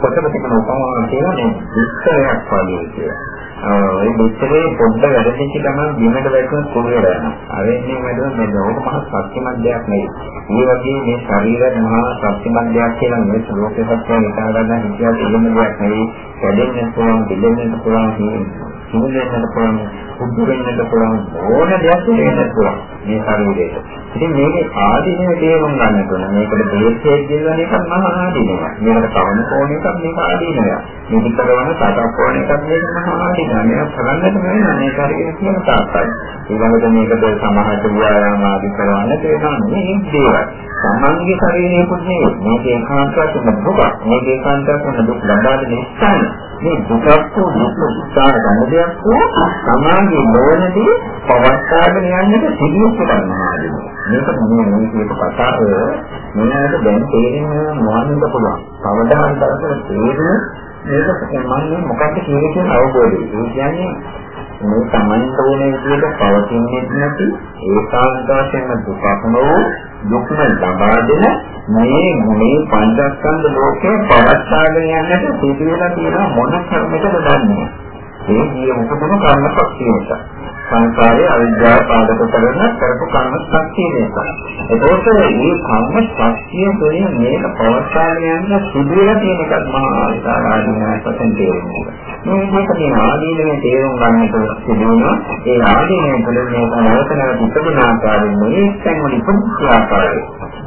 පොතක තිබෙන උපමාවක් කියලා මේ විස්තරයක් වගේ කියලා. ඒ දෙච්චරේ පොඩ්ඩ වැඩිච්ච ගමන් බිමට වැටෙන කුණේ යනවා. අරෙන්නේ වැඩම මේ ලෝක මහ ශක්තිමත් දෙයක් නෙවෙයි. මේ වගේ මේ ශරීරය මහා ශක්තිමත් දෙයක් කියලා මේ ලෝකේ සත්‍යය හිතා ගන්න හිතියා තියෙන දෙයක් නෙවෙයි. වැඩෙන්න පුළුවන්, දෙලෙන්න පුළුවන්, සිමුලෙන්න පුළුවන්, පුදු වෙන්නත් පුළුවන් ඕන දෙයක් වෙන්නත් පුළුවන් මේ ශරීරයට. ඉතින් මේකේ ආදීනව තේරුම් ගන්න ඕන. මේකට බේස්කේ කියන එක මහා ආදීනව. මේකට කවන කෝණ එකක් මේක ආදීනව. මේක කරන සතක් කෝණ එකක් මේක මහා ආදීනව. මේක කරන්නට වෙන මේ ශරීරයේ තියෙන තාක්කයි. ඊළඟට මේකට සමාහත ව්‍යායාම ආදී කරවන්න තේරෙනවා මේ දේවල්. සම්මන්ගේ ශරීරයේ පුදුනේ මේක ඒකාන්තයක් වෙන දුක. මේක ඒකාන්තයක් වෙන දුක් ලබා දෙන ස්ථාන. මේ දුකක් දුක් උත්සාහ ගන්න දෙයක් සමාගයේ නොවනදී පවත්වාගෙන යන්නට සිදුවෙච්ච කරනවා. මේක මේ මේක කතාව මොනවාද දැන් තේරෙන්නේ මොනවද පුළුවන්. කවදාහරි දවසක තේරෙන මේක මම මොකක්ද කියන්නේ කියන අවබෝධය. ඒ කියන්නේ මේ Tamanට ඕන විදිහට පවතින්නේ නැති ඒකාන්ත වශයෙන්ම දුකක් නොවු දුක්ම ලබා දෙන මේ මේ පංචස්කන්ධ ලෝකේ පවත්වාගෙන යන්නට සිදු වෙලා තියෙන මොන කර්මයකද දන්නේ. ඒ කිය මොකදම කර්ම ශක්තිය නිසා. සංසාරයේ අවිද්‍යාව පාදක කරන කරපු කර්ම ශක්තිය නිසා. එතකොට මේ කර්ම ශක්තිය තුළින් මේක පවත්වාගෙන යන්න සිදු වෙලා තියෙන එකක් මහා ආකාරයෙන් වශයෙන් තේරෙනවා. මේක තියෙන ආදීනමේ තේරුම් ගන්නට සිදුවෙනවා. ඒ ආදීනමේ තුළ මේක නැවතනට ඉපදුන ආකාරයෙන් මේ එක්තැන් වල ඉපදුන ආකාරය.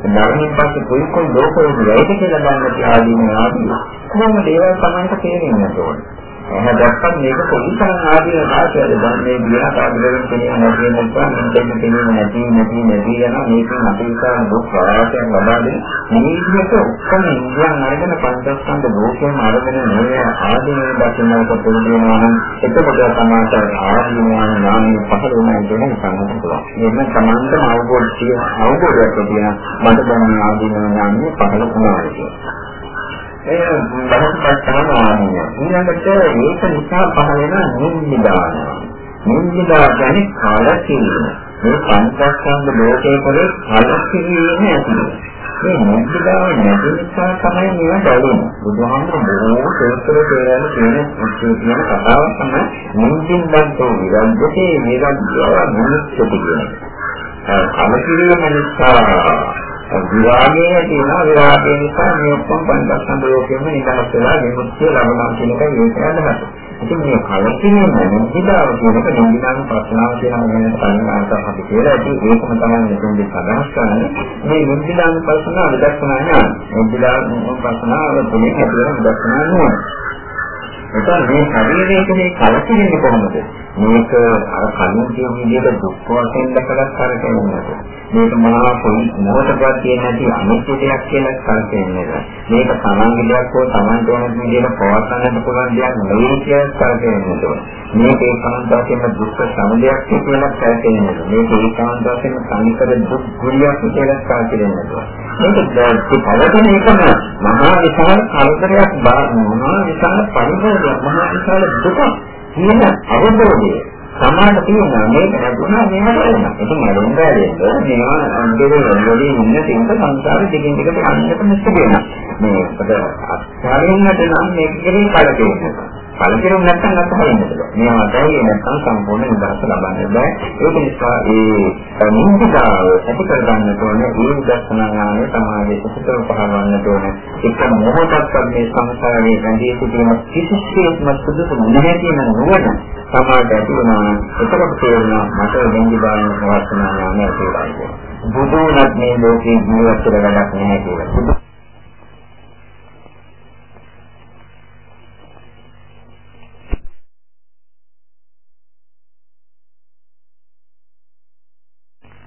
ධර්මයෙන් පස්සේ කොයි කොයි ලෝකවල වැඩ කියලා ගන්න ආදීන ආදී කොහොමද ඒවා සමානට තේරෙන්නේ නැතෝනේ. එහෙනම් දැක්කම මේක කොයිතරම් ආදී ආශයද දැන් මේ ගියා කාදරෙන් කෙනෙක් නැති වෙනවා නම් දෙන්න කෙනෙක් නැති නැති නැති යනවා මේකෙන් අපේසා දුක් ප්‍රාසයෙන් ලබා දෙන මේ විදිහට ඔක්කොම ඉන්දියන් අරගෙන පංචස්කන්ධ ලෝකයෙන් අරගෙන මේ ආදී දකින්නට පුළුවන් වෙනවා නම් එතකොට තමයි ආදීනවාන නාමය පහළ වෙන දෙයක් සම්මත පුළුවන්. මේක සමාන්තර අවබෝධය අවබෝධයක් තියෙන මට දැන් ආදීනවාන නාමය පහළ වුණා කියලා. ඒ බහුපත්තම ආනිය. ඊළඟට ඒක නිසා පහළ වෙන නින්දිදාන. නින්දිදා කියන්නේ කාලකිරීම. මේ පංචස්කන්ධ ලෝකයේ පොරේ කලකිරීම ඇතිවෙනවා. මේ මුද්දාව නැති නිසා තමයි මේවා බැලුනේ. බුදුහාමුදුරුවෝ බොහෝ සූත්‍ර දේවල් කියන කියන කතාවක් තමයි මුන්දින් බන්තෝ විරජ්‍යතේ විරජ්‍යව මනුස්සති කියන්නේ. කලකිරීම නිසා විරාගයේ තියෙන විරාගය නිසා මේ ඔක්කොම පංචස්කන්ධ ලෝකෙම නිදහස් වෙලා විමුක්තිය ලබනවා කියන එක ඒක අදහස. ඉතින් මේ කලකිරීම නිදිදාව කියන එක නිදිදාන ප්‍රශ්නාව කියන මොනවාද කලින් අපි කියලා ඉතින් ඒකම තමයි මෙතනදී සඳහන් කරන්නේ. මේ නිදිදාන ප්‍රශ්නාව විදර්ශනා ඥාන. නිදිදාන ප්‍රශ්නාව තුලින් හැදෙන විදර්ශනා ඥාන. එතන මේ ශරීරයේ මේ කලකිරීම කොහොමද? මේක අර කලින් කියන විදිහට දුක් වශයෙන් දැකලා කරකෙන්නේ මේක මහා පොඩි මොහොතකට තියෙන නැති අනිත්‍ය දෙයක් කියලා කරකෙන්නේ මේක තමන්ගේ දෙයක් හෝ තමන්ට ඕන විදිහට පවත්වන්නට පුළුවන් දෙයක් නෙවෙයි කියලා කරකෙන්නේ මේක ඒකාන්ත වශයෙන්ම දුක් සමුදයක් කියලා කරකෙන්නේ මේක ඒකාන්ත වශයෙන්ම සංකර දුක් ගුලියක් කියලා කරකෙන්නේ මේක පවතින එකම මහා විශාල කල්පරයක් මහා විශාල පරිවර්තනයක් මහා විශාල දුකක් කියන අවබෝධය සමාන තියෙනවා මේක නැතුණා මේකට වෙනවා. ඉතින් මරුන් බැරිද මේවා අන්තිමේ වලින් ඉන්න තියෙන සංසාරෙ දෙකින් දෙකට යන්නට මෙච්චර වෙනවා. මේ අපිට අත්හරින්නට නම් මේක කෙරේ කලකිරෙනවා. කලකිරුම් නැත්නම් අත්හරින්නට බෑ. මේවා දැයි නැත්නම් සම්පූර්ණ නිදහස ලබන්න බෑ. ඒක නිසා ඒ නින්දිකාව ඇති කර ගන්න ඕනේ ඒ විදර්ශනා ඥානය තමයි සුසුතව පහළවන්නට ඕනේ. එක මොහොතක් මේ සංසාරයේ රැඳී සිටීම කිසිසේත්ම සුදුසු නැහැ කියන නුවණ සමාජයට ඇති වෙනවා. එතකොට තේරෙනවා මට නින්දිකාවෙන් පවත්නා ඥානය කියලා. බුදුනත් මේ ලෝකේ ජීවත් වෙලා වැඩක් නැහැ කියලා.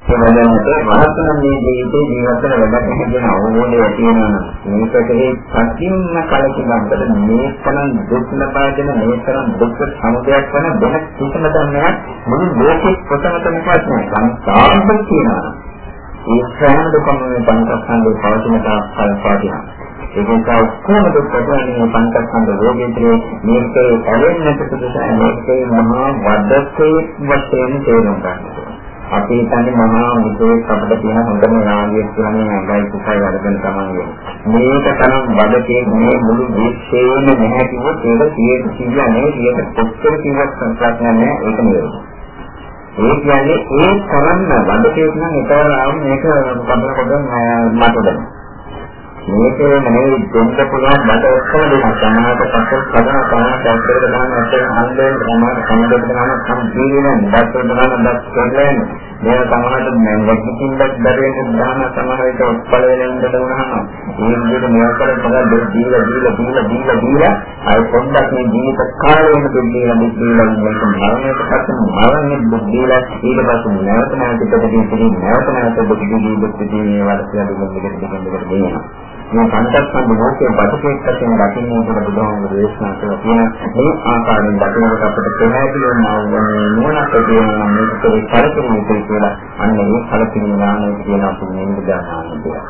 එවැන්නට මහත්මන් මේ ජීවිතේ ජීවත් වෙන වැඩක් හැදෙන අවබෝධය තියෙනවා මේකට ඒ සත්‍යින්ම කලකිරීමකට මේ තරම් දුක් ලබාගෙන මේ තරම් දුක් සමුදයක් වන වෙන කිසිම ධර්මයක් මුළු ලෝකෙ කොතනකවත් නැහැ. සංසාරෙත් තියෙනවා ඒ සෑම දුකම මේ පංචස්කන්ධේ පවතින තාක් කල් පවතිනවා ඒක නිසා කොහොමද ප්‍රතිවදින පංචස්කන්ධ රෝගීත්‍රයේ මේකේ ඇලෙන්නට සුදුසු මේකේ මහා වදකේ වශයෙන් තේරුම් ගන්නවා අපි හිතන්නේ මහා මුදේ අපිට තියෙන හොඳම නාගය කියලා මේ අගයි කුසයි වර්ධන තමයි. මේක තරම් වදකේ මේ මුළු විශ්වයේම නැහැ කිව්වොත් ඒක 100 කිව්වා නෙවෙයි 100 කොච්චර කිව්වත් සංකල්ප නැහැ ඒක නෙවෙයි. ඒ කියන්නේ ඒ තරම් වදකේ නම් ඒතර ආව මේක කබල කොට මට දැන්. මේක නෙවෙයි දෙන්න පුළුවන් මට ඔක්කොම දෙන්න සමානට පස්සේ කඩන කන කවුරුද ගන්න නැත්නම් හන්දෙන් ප්‍රමාණ කන්දෙන් ගන්න සම් දීගෙන දැක්කම ගන්න දැක් කරගෙන මේ සමානට මම දෙකින්වත් බැරෙන්න දාන සමහර විට උත්පල වෙන ඉඳලා වුණාම මේ විදිහට මේක කරලා දෙක් දීලා දීලා දීලා දීලා දීලා අය පොඩ්ඩක් මේ ජීවිත කාලයම දෙක් දීලා දෙක් දීලා මේක මරණයට පස්සේ මරණය දෙක් දීලා ඊට පස්සේ නැවත නැවත දෙක දීලා නැවත නැවත දෙක දීලා දෙක දීලා වලට දෙක දෙක දෙක දෙක දෙක මේ පංචස්කන්ධ ලෝකයේ බටකෙක් වශයෙන් දකින්නේ කියලා බුදුහාමුදුරු දේශනා කරලා තියෙන මේ ආකාරයෙන් දකිනකොට අපිට තේරෙයි වෙනවා නුවණක් තියෙනවා මේක කරකෙන්නේ කියලා අන්න ඒ කලකිරීම ඥානය කියන අපේ නින්දානාන කියලා.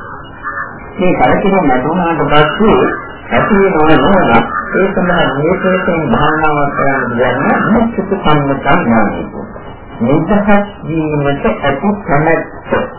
මේ කලකිරීම නැතුණාට පස්සේ ඇති වෙන නුවණ ඒ සඳහා මේකෙන් භාවනාවක් කරන්න කියන්නේ මුක්ති සම්මතන් ඥානය. මේකත් ජීවිතයට ඇති කැමැත්ත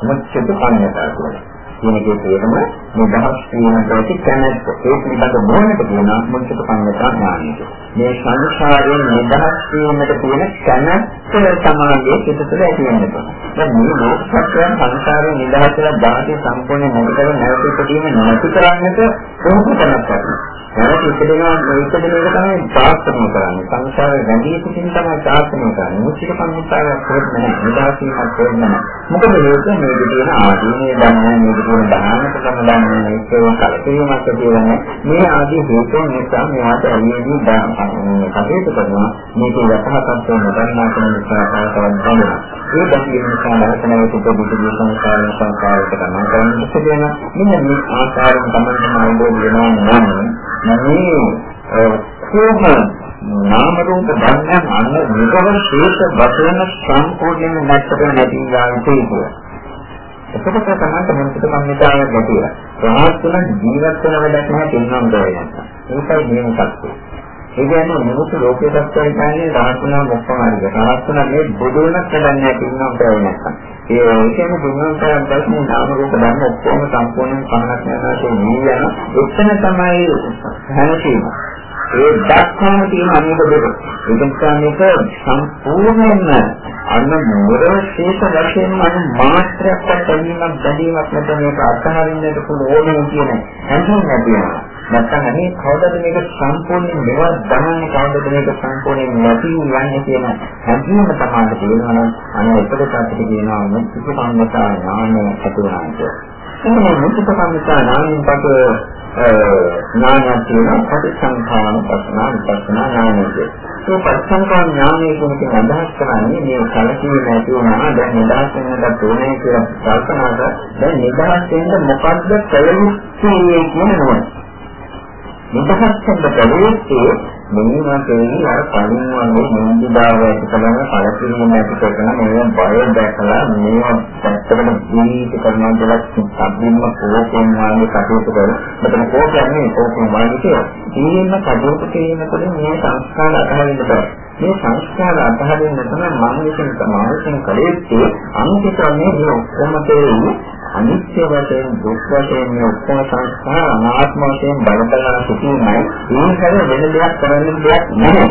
මුක්ති සම්මතය කියලා. කියන එකේ තේරුම නිදහස් වීමට ඇති කැමැත්ත. ඒ පිළිබඳ මොනකට කියන මුචිත පඤ්ඤා ඥානය. මේ සංසාරයෙන් නිදහස් වීමට තියෙන කැමැත්ත සමාධියේ පිට තුළ ඇති වෙනවා. දැන් මේ ලෝක සත්‍යයන් සංසාරයෙන් නිදහස් වෙලා ධාතය සම්පූර්ණ නැතිකර නැවත ඉදීම නැති කරන්නට කොහොමද කරන්නේ? නැවත ඉපදෙනවා ඉපදෙන එක තමයි ප්‍රාර්ථනා කරන්නේ. සංසාරේ රැඳී සිටින තමයි ප්‍රාර්ථනා කරන්නේ. මුචික පන්විතාවක් කරන්නේ නැහැ. නිදාසීමක් කරන්නේ නැහැ. මොකද මේක මේ විදිහට ආදීනේ දන්නේ මේ විදිහට දානක සම්බන්ධ මේක කලකිරීමක් කියන්නේ මේ ආදී හේතුන් නිසා මේවට ඇලෙන්නේ දාන කටයුතු කරනවා. මේක යථාර්ථය නොදන්නා කෙනෙක් නිසා තවතවත් දැනෙනවා. ඒ දැකීම නිසා නැවතනවත උපදින සංස්කාරන සංස්කාරයක තමයි කරන්නේ. ඉතින් මෙන්න මේ ආකාරයෙන් තමයි අවබෝධ වෙනවා නම් මේ කොහොම නාම රූප ධර්මයන් අන්න නිරවර ශේෂ වශයෙන් සම්පූර්ණයෙන් නැත්තට නැති යාන්තේ එතකොට තමයි මොනකට සම්මිතාවක් ගැටිලා. රහත් වෙන ජීවත් වෙන වැඩක් නැහැ පින්නම් දෝයන. ඒකයි නියම සත්‍යය. ඒ කියන්නේ මොකද ලෝකයේ දක්වන කියන්නේ රහතුනා මොකක්ද? රහතුනා මේ බුදුනක් හදන්නේ කින්නම් බෑ නැත්තම්. ඒ කියන්නේ බුදුන් කරන් දැක්මේ නාම රූප ධර්ම ඔක්කොම සම්පූර්ණයෙන් පහනක් යනවා කියන්නේ එතන තමයි හැමතිම. ඒ දක්වාම තියෙන අනික දෙක. ඒ නිසා මේක සම්පූර්ණයෙන්ම අන්න මොරව ශේෂ වශයෙන්ම අනු මාත්‍රයක් බැඳීමක් බැඳීමක් නැත මේක අත්හරින්නට පුළුවන් කියන හැඟීම නැති වෙනවා. නැත්නම් අනේ කවදද මේක සම්පූර්ණයෙන් මෙවත් දහන්නේ කවදද මේක සම්පූර්ණයෙන් නැති යන්නේ කියන හැඟීම තමයි තියෙනවා නම් අන්න එතකොට අපිට කියනවා මුක්ති සම්මතා ඥානය ඇති වෙනවා කියලා. එහෙනම් මුක්ති සම්මතා ඥානයෙන් පසු ඥානයක් තියෙනවා පටිසංඛාන පස්සනා විපස්සනා ඥානය කියලා. ඒ පටිසංඛාන ඥානය කියන අදහස් කරන්නේ මේ කලකිරීම නැති වුණා දැන් නිදහස් වෙන්නට ඕනේ කියලා කල්පනා කරලා දැන් නිදහස් වෙන්න මොකද්ද කළ යුත්තේ කියන නෝන. නිදහස් වෙන්න බැලුවේ මෙන්න තේරි අර කලින් වගේ නිදිදාව ඇති කරන කලකිරීම ඇති කරන මේවා බය දැකලා මේවා පැත්තකට ජීවිත කරනවා කියලා සම්පූර්ණ කෝපයෙන් වාගේ කටයුතු කර මෙතන කෝපයන්නේ කෝපයෙන් වාගේ කියලා. ඊයෙන්න කටයුතු කිරීමකොට මේ සංස්කාර අතහරින්න බෑ. මේ සංස්කාර අතහරින්න තමයි මම විසින් තමයි විසින් කලෙත්තේ අනිත්‍යමේ මේ ඔක්කොම තේරෙන්නේ අනිත්‍ය වශයෙන් දුක් වශයෙන් මේ ඔක්කොම සංස්කාර අනාත්ම වශයෙන් බලපලා සිටීමයි ඒකද වෙන දෙයක් කරන්න දෙයක් නැහැ.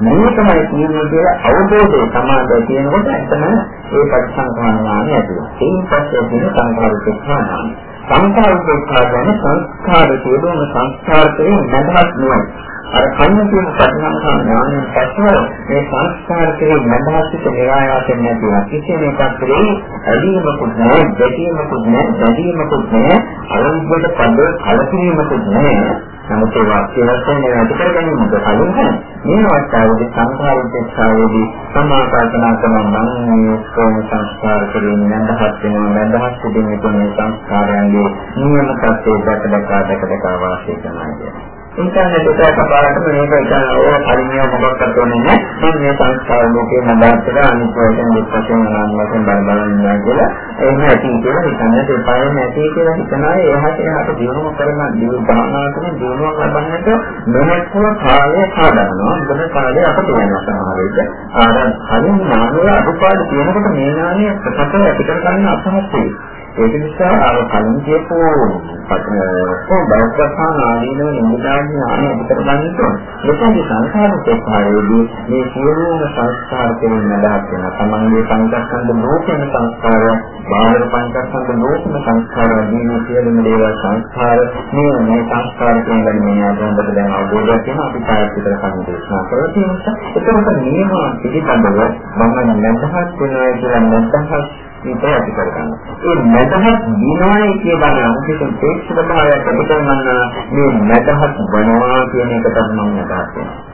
මේ තමයි කියන්නේ කියලා අවබෝධය සමාදය කියනකොට එතන ඒ පරිසංඛාන ඥානය ඇති වෙනවා. ඒන් පස්සේ තියෙන සංඛාර උපේක්ෂා සංඛාර උපේක්ෂා කියන්නේ සංස්කාර කියනම සංස්කාරයෙන් නැදහස් නෙවෙයි. අර කන්න කියන ප්‍රඥාන ඥානයෙන් පස්ව මේ සංස්කාර කෙරෙහි මනසිත නිරායාසයෙන් නැතිව කිසිම එකක් කෙරෙහි ඇලීමකුත් නැහැ, ගැටීමකුත් නැහැ, බැඳීමකුත් නැහැ, අරමුණට පද කලකිරීමකුත් නැහැ. නමුත් ඒ වාක්‍ය වශයෙන් ඇති කර ගැනීමට කලින් මේ අවස්ථාවේදී සංඛාර උපේක්ෂාවේදී සමාකල්පනා කරන මම මේ කොම සංස්කාර කෙරෙහි නැඳහත් වෙනවා, නැඳහත් සිටින මේ සංස්කාරයන්ගේ නියම තත්ත්වයට දැක දැක දැක වාසය කරනවා කියන්නේ. ඉන්ටර්නෙට් එක කපාරටම මේක ඉතින් ඕව පරිණිය මොකක්ද තෝරන්නේ නැහැ. මම මේ සංස්කාර ලෝකේ නදාත්තට අනිත් වශයෙන් දෙපැත්තෙන් අනාත්මයෙන් බල බල ඉන්නවා කියලා. එහෙම ඇති කියලා හිතන්නේ දෙපාරේ නැති කියලා හිතන අය එහාට එහාට දියුණුව කරන දියුණුව භාවනාවකින් දියුණුව ලබන්නට මෙහෙත්ව කාලය කාඩනවා. මොකද කාලය අපට වෙනවා සමහර විට. ආර කලින් නාමවල අඩුපාඩු තියෙනකොට මේ නාමය ප්‍රකට ඇති කරගන්න අපහසුයි. ඒක නිසා අර කලින් කියපු ඔක්කොම බෞද්ධාන ආදීනව නිමුදාන්නේ ආන අපිට ගන්න ඕන. ඒකයි සංස්කාර ප්‍රකාරයේදී මේ සියලුම සංස්කාර කෙරෙන් නඩහත් වෙන තමන්ගේ සංස්කන්ධ ලෝකෙන සංස්කාර, බාහිර පංචස්කන්ධ ලෝකෙන සංස්කාර ආදී සියලුම දේවල් සංස්කාර මේ මේ සංස්කාර කියන මේ ආදෝන්දට දැන් අවබෝධයක් වෙන අපි කායත් විතර කන්න දේශනා කරලා තියෙනවා. ඒකකට නියම පිළිබඳව මම නැදහත් වෙනවා කියලා නැදහත් මේක ඇති කරගන්න. ඒ මදහත් දිනවයි කියලා නම් කිසිම ප්‍රේක්ෂක භාවයක් ඇති කරගන්න මේ මදහත් වනවා කියන එක තමයි මම අදහස් කරන්නේ.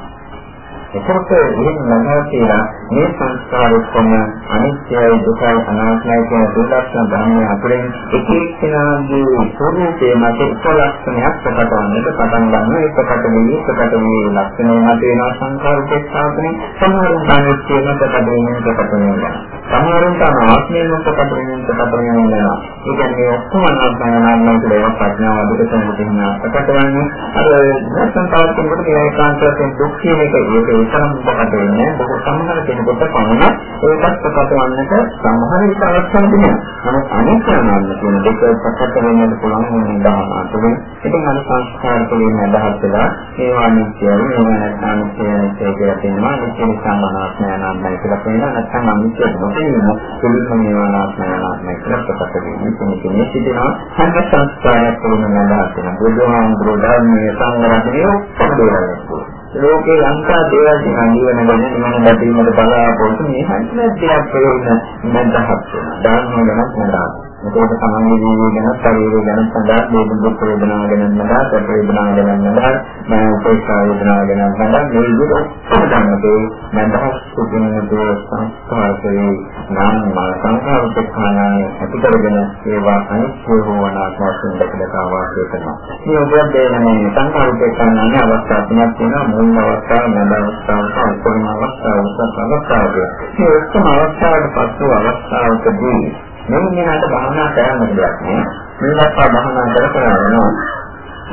එතකොට එහෙම නැගලා කියලා මේ සංස්කාර ඔක්කොම අනිත්‍යයි දුකයි අනාත්මයි කියන දුක්ලක්ෂණ ධර්මය අතරින් එක එක්කෙනාගේ ස්වરૂපයේ මත උපලක්ෂණයක් ප්‍රකට වන්නට පටන් ගන්නවා. ඒ ප්‍රකට වෙන්නේ ප්‍රකට වූ ලක්ෂණය මත වෙනවා සංස්කාර උපේක්ෂාවනේ සමහරුන් අනිත්‍ය මත ප්‍රකට වෙන්නේ ප්‍රකට වෙනවා සමහරුන්ට ආත්මයෙන් ප්‍රකට වෙන්නේ ප්‍රකට වෙනවා. ඒ කියන්නේ ඔක්කොම අනාත්මයි අනාත්මයි කියලා ප්‍රඥාව අධික සම්පූර්ණ ප්‍රකට වන්නේ අර නැත්නම් තවත් කෙනෙකුට මේ ඒකාන්තයෙන් දුක් කියන එක ඒක ඒකනම් ප්‍රකට වෙන්නේ බොහෝ සමහර කෙනෙකුට පමණ ඒකත් ප්‍රකට වන්නට සමහර විට අවස්ථා තිබෙනවා. නමුත් අනිත්‍යනාන්න කියන දෙක ප්‍රකට වෙන්නට පුළුවන් වෙන දාන තුනේ. ඉතින් අර සංස්කාර තුළින් අදහස් වෙලා ඒවා අනිත්‍යයි ඒවා නැත්නම් අනිත්‍යයි කියලා තියෙනවා. අනිත්‍ය නිසා මනාත්මය නාමයි කියලා කියනවා. නැත්නම් අනිත්‍ය නොකියන තුළින් මේවා නාමය නාමයි කියලා ප්‍රකට වෙන්නේ. කෙනෙක් සිටිනවා හැම සංස්කාරයක් තුළින් අදහස් වෙනවා. බුදුහාමුදුරුවෝ ධර්මයේ සංග්‍රහණය ඔක්කොම දේවල් ලෝකේ ලංකා දේවල් තියෙනවා ජීවන ගැන නිවන දැකීමට බලාපොරොත්තු මේ හැම දෙයක් ප්‍රයෝජන නැදහත් වෙනවා. ධර්ම ගැන හොඳයි. මොකද සමන්ගේ ජීවිතය ගැන ශරීරය ගැන සඳහා මේ දුක් වේදනාව ගැන නදා සැප වේදනාව ගැන නදා මම උපේක්ෂා වේදනාව ගැන නදා මේ විදිහට සම්බන්ධකේ මන්දහස් සුදුනදෝ සංස්කාරයේ නාම මා සංස්කාර උපේක්ෂානාය අපිටගෙන ඒවා අනිත්‍ය වූනාත්ම වශයෙන් දැකලා වාසය කරනවා මේ උපදේශනේ සංස්කාර උපේක්ෂානාය අවස්ථා තුනක් තියෙනවා. මුල් අවස්ථාව මඳ අවස්ථාව සහ උපරිම අවස්ථාව උසස් අවස්ථාව මේ ඔක්කොම අවස්ථාවට පසු අවස්ථාවකදී මෙන්න මෙයාට භාවනා කරන්න දෙයක් නෑ. මේවත් භාවනා කර කර යනවා.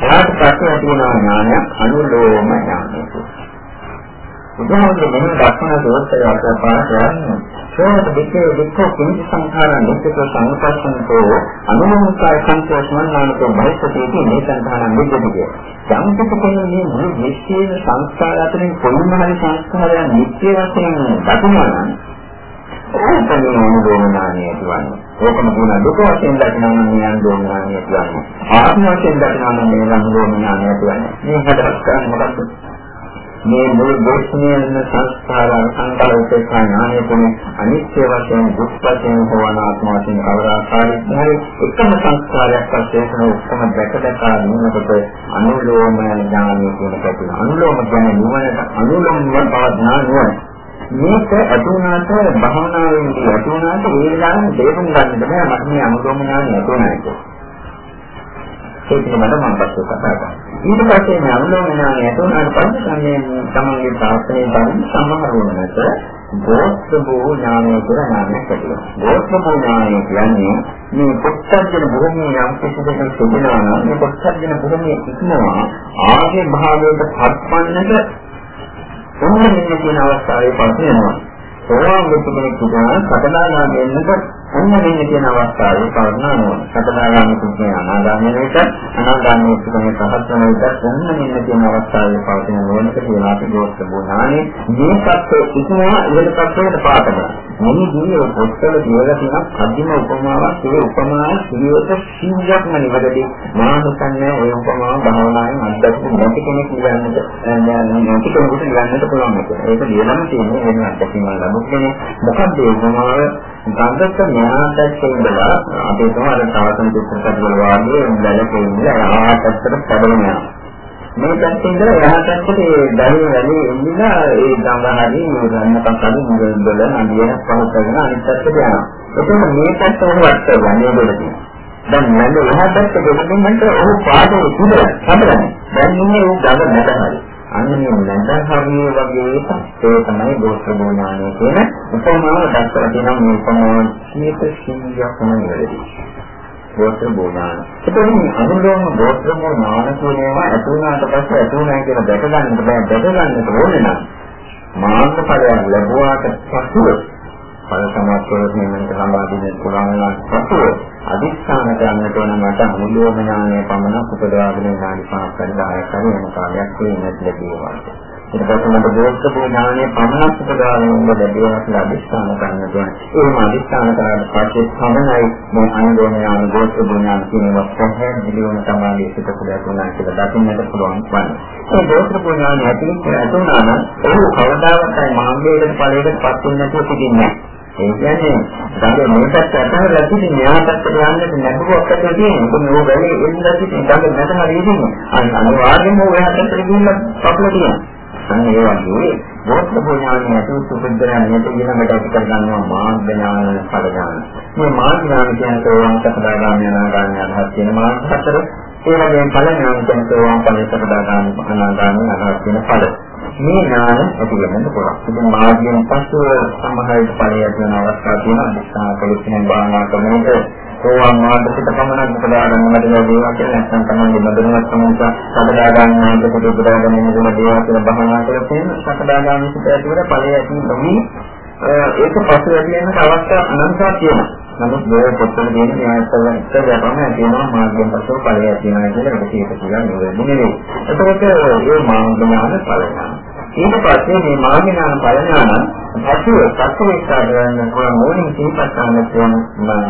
එයාට පස්සේ තියෙන ඥානයක් අනුලෝම ඥානය. බුදුහාමුදුරුවෝ මෙන්න දක්වන දෝෂය අතපාරයන් සෝත දෙකේ දෙකෝ කිංච සංඛාරණ නිත්‍යක සංකප්පන්තෝ අනුමෝකාය සංකෝෂමනානකෝ බයිසතිති මේ සංඛාරණ නිද්දතිය. යම් කෙනෙකුගේ මේ මුළු විශ්වයේ සංස්කාර අතරින් කොයිම හරි සංස්කාරයක් නිත්‍ය වශයෙන් දකිනවා නම් ඕකම අනුදෝමනානිය කියන්නේ. ඕකම කියන දුක වශයෙන් දකිනවා නම් මේ අනුදෝමනානිය කියන්නේ. ආත්ම වශයෙන් දකිනවා නම් මේ අනුදෝමනානිය කියන්නේ. මේ හතරක් ගන්න මොකක්ද? මේ මුළු දෝෂණයන සංස්කාර සංකල්පේ ඥානය තුනේ අනිත්‍ය වශයෙන් දුක් වශයෙන් හොවනාත්ම වශයෙන් අවරාකාරී හරි එකම සංස්කාරයක් වශයෙන් ඔක්කොම දැක දැක නිනකොට අනුලෝම ඥානය කියන පැතුන අනුලෝම කියන්නේ නුවණට අනුලෝම පවත්නා නුවණ මේක අතුණාට භවනාවෙන් අතුණාට ඒ විලාන දේරුම් ගන්න බෑ මට මේ අනුලෝම ඥානය අතුණා කියලා ඒක පිළිබඳව මම පස්සේ කතා කරනවා. ඊට පස්සේ මේ අනුලෝම ඥානය ඇතුණාට පස්සේ මේ තමන්ගේ ප්‍රාර්ථනාවේ බලන සම්මහරුවනට ගෝත්‍රභෝ ඥානය කියලා ඥානයක් ඇතිවෙනවා. ගෝත්‍රභෝ ඥානය කියන්නේ මේ පුත්තජන භූමිය යම් කිසිදෙක තිබෙනවා නම් මේ පුත්තජන භූමිය ඉක්මවා ආගේ භාවයට පත්වන්නට ඔන්න මෙන්න කියන අවස්ථාවේ පස්සේ සෝවාන් වෙච්ච කෙනෙක් කියනවා සකදාගාමී වෙන්නකොට ඔන්න මෙන්න කියන අවස්ථාවේ පවර්ණනවා. සකදාගාමී කුණේ අනාගාමී වෙනකොට අනාගාමී කුණේ සහත් වෙන විට ඔන්න මෙන්න කියන අවස්ථාවේ පවතින නෝනක කියන අපි ගෝස්ත බුණානේ මේකත් ඉක්මවා ඉහළ පැත්තට පාතනවා. මේ දිනේ පොත්තල කියලා තියෙන කදිම උපමාවක් ඒ උපමාව සිවිවත සිංහයක්ම නිවැරදි. මා හිතන්නේ ওই උපමාව භාවනාවෙන් අත්දැකපු නැති කෙනෙක් කියන්නට නැති කෙනෙකුට කියන්නට පුළුවන් එක. ඒක ලියලම තියෙන්නේ වෙන අත්දැකීම් වල ලැබුණේ මොකක්ද ඒ උපමාව? ගංගක ඥානයක් ඉඳලා අපි තමයි තවතන චිත්තකත් වල වාගේ බැලකේ ඉඳලා ආහාරත්තට පැදෙනවා. මේ පැත්තේ ඉඳලා එහා පැත්තට ඒ දහේ වැඩි ඉඳලා ඒ ගංගහරි ගන්නකම් කලින් මුගල්වල නදියන පහ කරන අනිත් පැත්තට යනවා. එතකොට මේ පැත්ත උනවත් ගන්නේ දෙලදී. දැන් මම එහා පැත්තට ගෙනින්නට ඔහු පාඩේ ඉඳලා හදන්නේ. දැන් ඉන්නේ ਉਹ ගඟ නැතහරි. අන්නේ නැදහරිය වගේ ඒ තමයි ගෝත්‍ර බෝඥානය කියන උපමාව දක්වලා තියෙනවා මේ උපමාව 100%ක් මොනවද ගෝත්‍ර බෝඥාන. එතකොට මේ අනුලෝම ගෝත්‍ර බෝඥාන කියන ඒවා ඇතුණාට පස්සේ ඇතුණා කියලා දැක ගන්නට බෑ දැක ගන්නට ඕනේ නම් මාර්ගඵලයක් ලැබුවාට පසුව ඵල සමාප්තියට මෙන්න සම්බන්ධයෙන් පුළුවන් නම් පසුව අදිස්ථාන කරන්නට ඕන මට අනුලෝම ඥානය පමණක් උපදවාගෙන ඥානි පහක් හරි 10ක් හරි වෙන කාලයක් වෙන්නත් ලැබේවා. ඊට පස්සේ මට දෝෂක ඥානය පමණක් උපදවාගෙන ඉන්න ලැබේවා කියලා අදිස්ථාන කරන්නට ඕන. ඒම අදිස්ථාන කරාට පස්සේ තමයි මේ අනුලෝම ඥාන දෝෂක ඥාන කියනවා පැහැදිලිවම තමයි සිත පුදා තුනක් කියලා දකින්නට පුළුවන් වන්නේ. ඒ දෝෂක ඥානය ඇතුළත ඇතුණා නම් ඒක කවදාවත් මාර්ගයකට ඵලයකට පත් වෙන්නේ නැතුව සිටින්නේ නැහැ. ඒ කියන්නේ ගඟ මොකක්ද අතහැරලා තිබෙන න්යායපත්ට යන්නට නැතුවක් ඇතුළේ තියෙන. මොකද මේ වැලේ එන්න තිබෙන ගඟ නැතන හරියන්නේ. අනිවාර්යයෙන්ම ඔය හැටට ගිහින් පපල තියෙනවා. අන්න ඒ වගේ බෝධ භෝඥානය ඇතුළු සුබුද්ධයන් මෙතන ඊළඟට ඇති කර ගන්නවා මාර්ග ඥාන ඵල ඥාන. මේ මාර්ග ඥාන කියන්නේ සෝවාන් සකදාගාමී අනාගාමී අදහස් කියන මාර්ග හතර. ඒ වගේම ඵල ඥාන කියන්නේ සෝවාන් ඵල සකදාගාමී අනාගාමී අදහස් කියන ඵල. මේ ඥාන ඇති වෙන්න පුළුවන්. ඉතින් මාර්ගයෙන් පස්සෙ සමහරවිට ඵලයක් වෙන අවස්ථා තියෙනවා. දිස්සා කලුස්යෙන් බාහනා කරනකොට සෝවාන් මාර්ගයට පමණක් උපදා ගන්නට ලැබේවා කියලා නැත්නම් තමයි බඳුනක් සමුත සකදා ගන්න මාර්ගයට උපදා ගැනීම දුන දේවා කියලා බාහනා කරලා තියෙන සකදා ගන්න සිට ඇතිවර ඵලය ඇති වෙමි. ඒක පසු ඇති වෙන අවස්ථා අනන්තයක් තියෙනවා. නමුත් මේ පොතේ තියෙන න්‍යායසල ඉස්සරහම තියෙනවා මාර්ගයෙන් පසු ඵලය ඇති වෙනවා කියලා ඒක කීප කියලා නෙවෙයි. එතකොට මේ මාර්ග ඥාන ඵල ඥාන ඊට පස්සේ මේ මාර්ගඥාන පරිඥාන පසුව සත්‍යවිස්සා කරන්න පුළුවන් ඕනින් සිහිපත් කරන තියෙන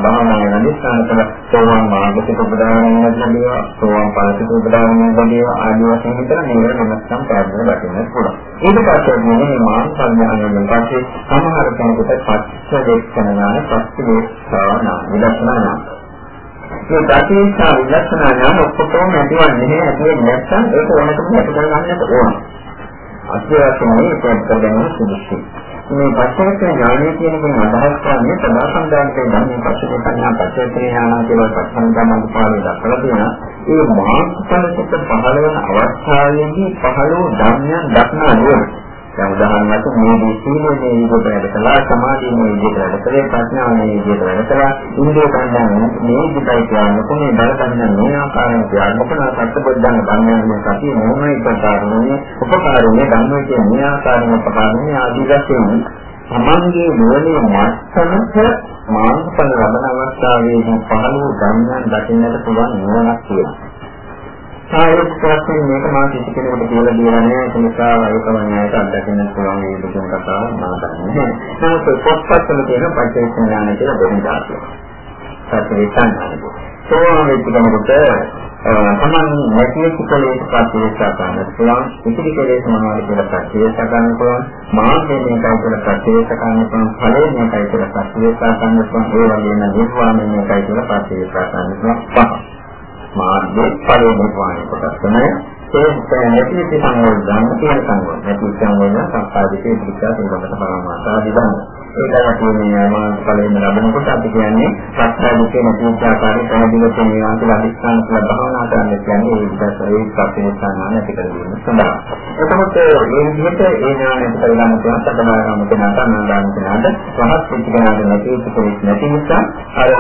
භාවනාවේ නදිස්ථාන කළ සෝවාන් මාර්ගසිත උපදාගෙන ලැබේවා සෝවාන් ඵලසිත උපදාගෙන ලැබේවා ආදී වශයෙන් විතර මේවල වෙනස්කම් පැහැදිලිව දකින්න පුළුවන්. ඊට පස්සේ මේ මාර්ග පරිඥානයෙන් පස්සේ සමහර කෙනෙකුට පස්ස දේශනාන පස්ස දේශනා විදර්ශනා මේ ප්‍රතිශා විදර්ශනා ඥාන ඔක්කොම ඇතිවන්නේ නැහැ. ඇති නැත්නම් ඒක වෙනකම් ඇති කරගන්නට ඕන. අත්‍යවශ්‍යමයි ඒක කරගන්න සුදුසුයි. මේ පස්චේත ඥානය කියන කෙන අදහස් කරන්නේ සදාසන්දානයේ ධර්මයේ පස්චේත සංඥා පස්චේත ඥාන කියලා පස්සන්දාන පාඩේ දක්වලා තියෙනවා. ඒ මාර්ගඵලසිත පහළ වෙන අවස්ථාවේදී පහළ වූ ධර්මයන් දක්නා නුවණ දැන් උදාහරණයක් මේ දීසීලේ මේ විදිහට වැඩ කළා සමාධිය මේ විදිහට වැඩ කළේ ප්‍රඥාව මේ විදිහට වැඩ කළා. ඉන්දිය කන්දන් මේ විදිහට කියන්නේ කොහේ බලකන්න මේ ආකාරයෙන් කියන්නේ මොකද සත්‍යබොද්ධංග බණ්‍යන්නේ සතිය මොනයි ප්‍රකාරණේ උපකාරණේ ධම්මයේ කියන මේ ආකාරයෙන් උපකාරණේ ආදී වශයෙන් තමන්ගේ නුවණේ මත්තමක මාර්ගඵල ලබන අවස්ථාවේදී පහළ වූ ධර්මයන් දකින්නට පුළුවන් නුවණක් තියෙනවා. සායත් ප්‍රශ්නේ මේක මා කිසි කෙනෙකුට කියලා දෙලා නැහැ. ඒ නිසා ඒක මම ඇයට අත්දකින්න පුළුවන් මේ දුකින් කතාව මම දන්නේ නමුත් පොත්පත්වල තියෙන පරිච්ඡේදඥාන කියලා දෙන්න දානවා සත්‍ය විඥානය. සෝවාන් වෙච්ච කෙනෙකුට තමන් නැති කුසලයේ ප්‍රතිවේක්ෂා කරන්න පුළුවන්. ඉතිරි කෙලෙස් මොනවද කියලා ප්‍රතිවේක්ෂා කරන්න පුළුවන්. මාර්ගය මේකයි කියලා ප්‍රතිවේක්ෂා කරන්න පුළුවන්. ඵලය මේකයි කියලා ප්‍රතිවේක්ෂා කරන්න පුළුවන්. ඒ වගේම නිර්වාණය මේකයි කියලා ප්‍රතිවේක්ෂා කරන්න පුළුවන්. පහ මාර්ගයේ පරිණිරවාණය කොටස් තමයි ඒ නැති විදිහ සංවර්ධන කියන සංවර්ධන නැති සංවර්ධන සංස්කාරිකේ පිටා ඒකට පරමාර්ථ දිගන්න ඒකයි කියන්නේ මානසික ඵලයෙන් ලැබෙනකොට අපි කියන්නේ සත්‍යයේ නැති ආකාරයේ පැහැදිලිව තියෙනවා කියලා අධිෂ්ඨාන කියලා භාවනා කරන්න කියන්නේ ඒ විදිහට ඒ සත්‍යයේ ස්ථාන නැති කර ගැනීම සඳහා. එතකොට මේ විදිහට ඒ ඥානය කරගන්න පුළුවන් සතරාගම කෙනාට අනාගාම කෙනාට රහත් වෙච්ච කෙනාට නැති කෙනෙක් නැති නිසා අර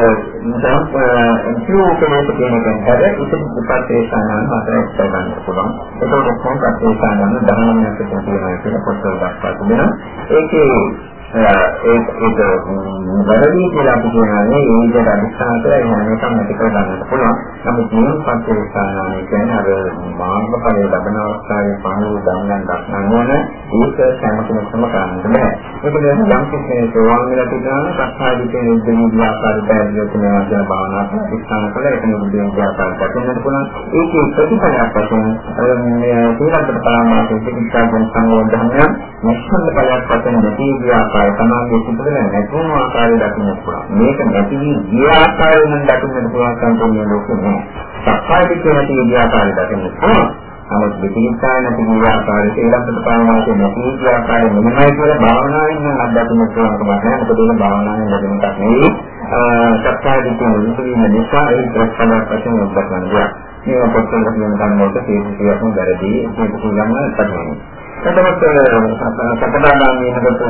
ඉතිෝකලෝක කියන කෙනාට ඉතිපත්ේ ස්ථාන හතරක් ගන්න පුළුවන්. එතකොට කොහොමද ඒ ස්ථාන 19ක් තියෙනවා කියලා පොතේ දක්වා තිබෙනවා. ඒකේ ඒක ඒක වැරදි කියලා අපි කියනවානේ ඒ විදිහට අදිස්ථාන කරලා එහෙම එකක් නැති කර ගන්නත් පුළුවන්. නමුත් මේ පස්සේ ස්ථානය කියන්නේ අර මාර්ගඵලයේ ලබන අවස්ථාවේ පහළ ධම්මයන් දක්නන ඕන ඒක සෑම කෙනෙක්ම කරන්න බෑ. ඒක දැන් යම් කෙනෙක් සෝවාන් වෙලා තිබුණා සත්‍යාදිකේ නිදෙනී ආකාර පැහැදිලි කරනවා කියන භාවනාව අදිස්ථාන කරලා ඒක නිදෙනී ආකාර දක්වන්නත් පුළුවන්. ඒකේ ප්‍රතිඵලයක් වශයෙන් මේ සීලකට පරමාර්ථයේ සිතා ගන්න සංවර්ධනය නිශ්චල බලයක් වශයෙන් නැති ආකාර ආකාරය තමයි සිදුවෙන නැතුණු ආකාරය දකින්න පුළුවන්. මේක නැති වී ගිය ආකාරයෙන් දකින්න පුළුවන් කන්ටෝනිය ලෝකෙ නෑ. සක්කාය දිට්ඨිය නැති ගිය ආකාරය දකින්න පුළුවන්. නමුත් විචිකිච්ඡා නැති ගිය ආකාරයට ඒලකට පාවනාවේ නැති ගිය ආකාරය මෙන්නයි කියලා භාවනාවෙන් නම් අත්දකින්න පුළුවන් කමක් නෑ. මොකද ඒක භාවනාවෙන් ලැබෙන එකක් නෙවෙයි. සක්කාය දිට්ඨිය නිරුද්ධ නිසා ඒ ප්‍රශ්නයක් වශයෙන් උද්දකන දෙයක්. මේවා පොත්වල කියන කන්නෝට තේරුම් ගන්න වැරදි. මේක කියන්න තමයි. එතකොට සතරදාගාමී වෙනකොට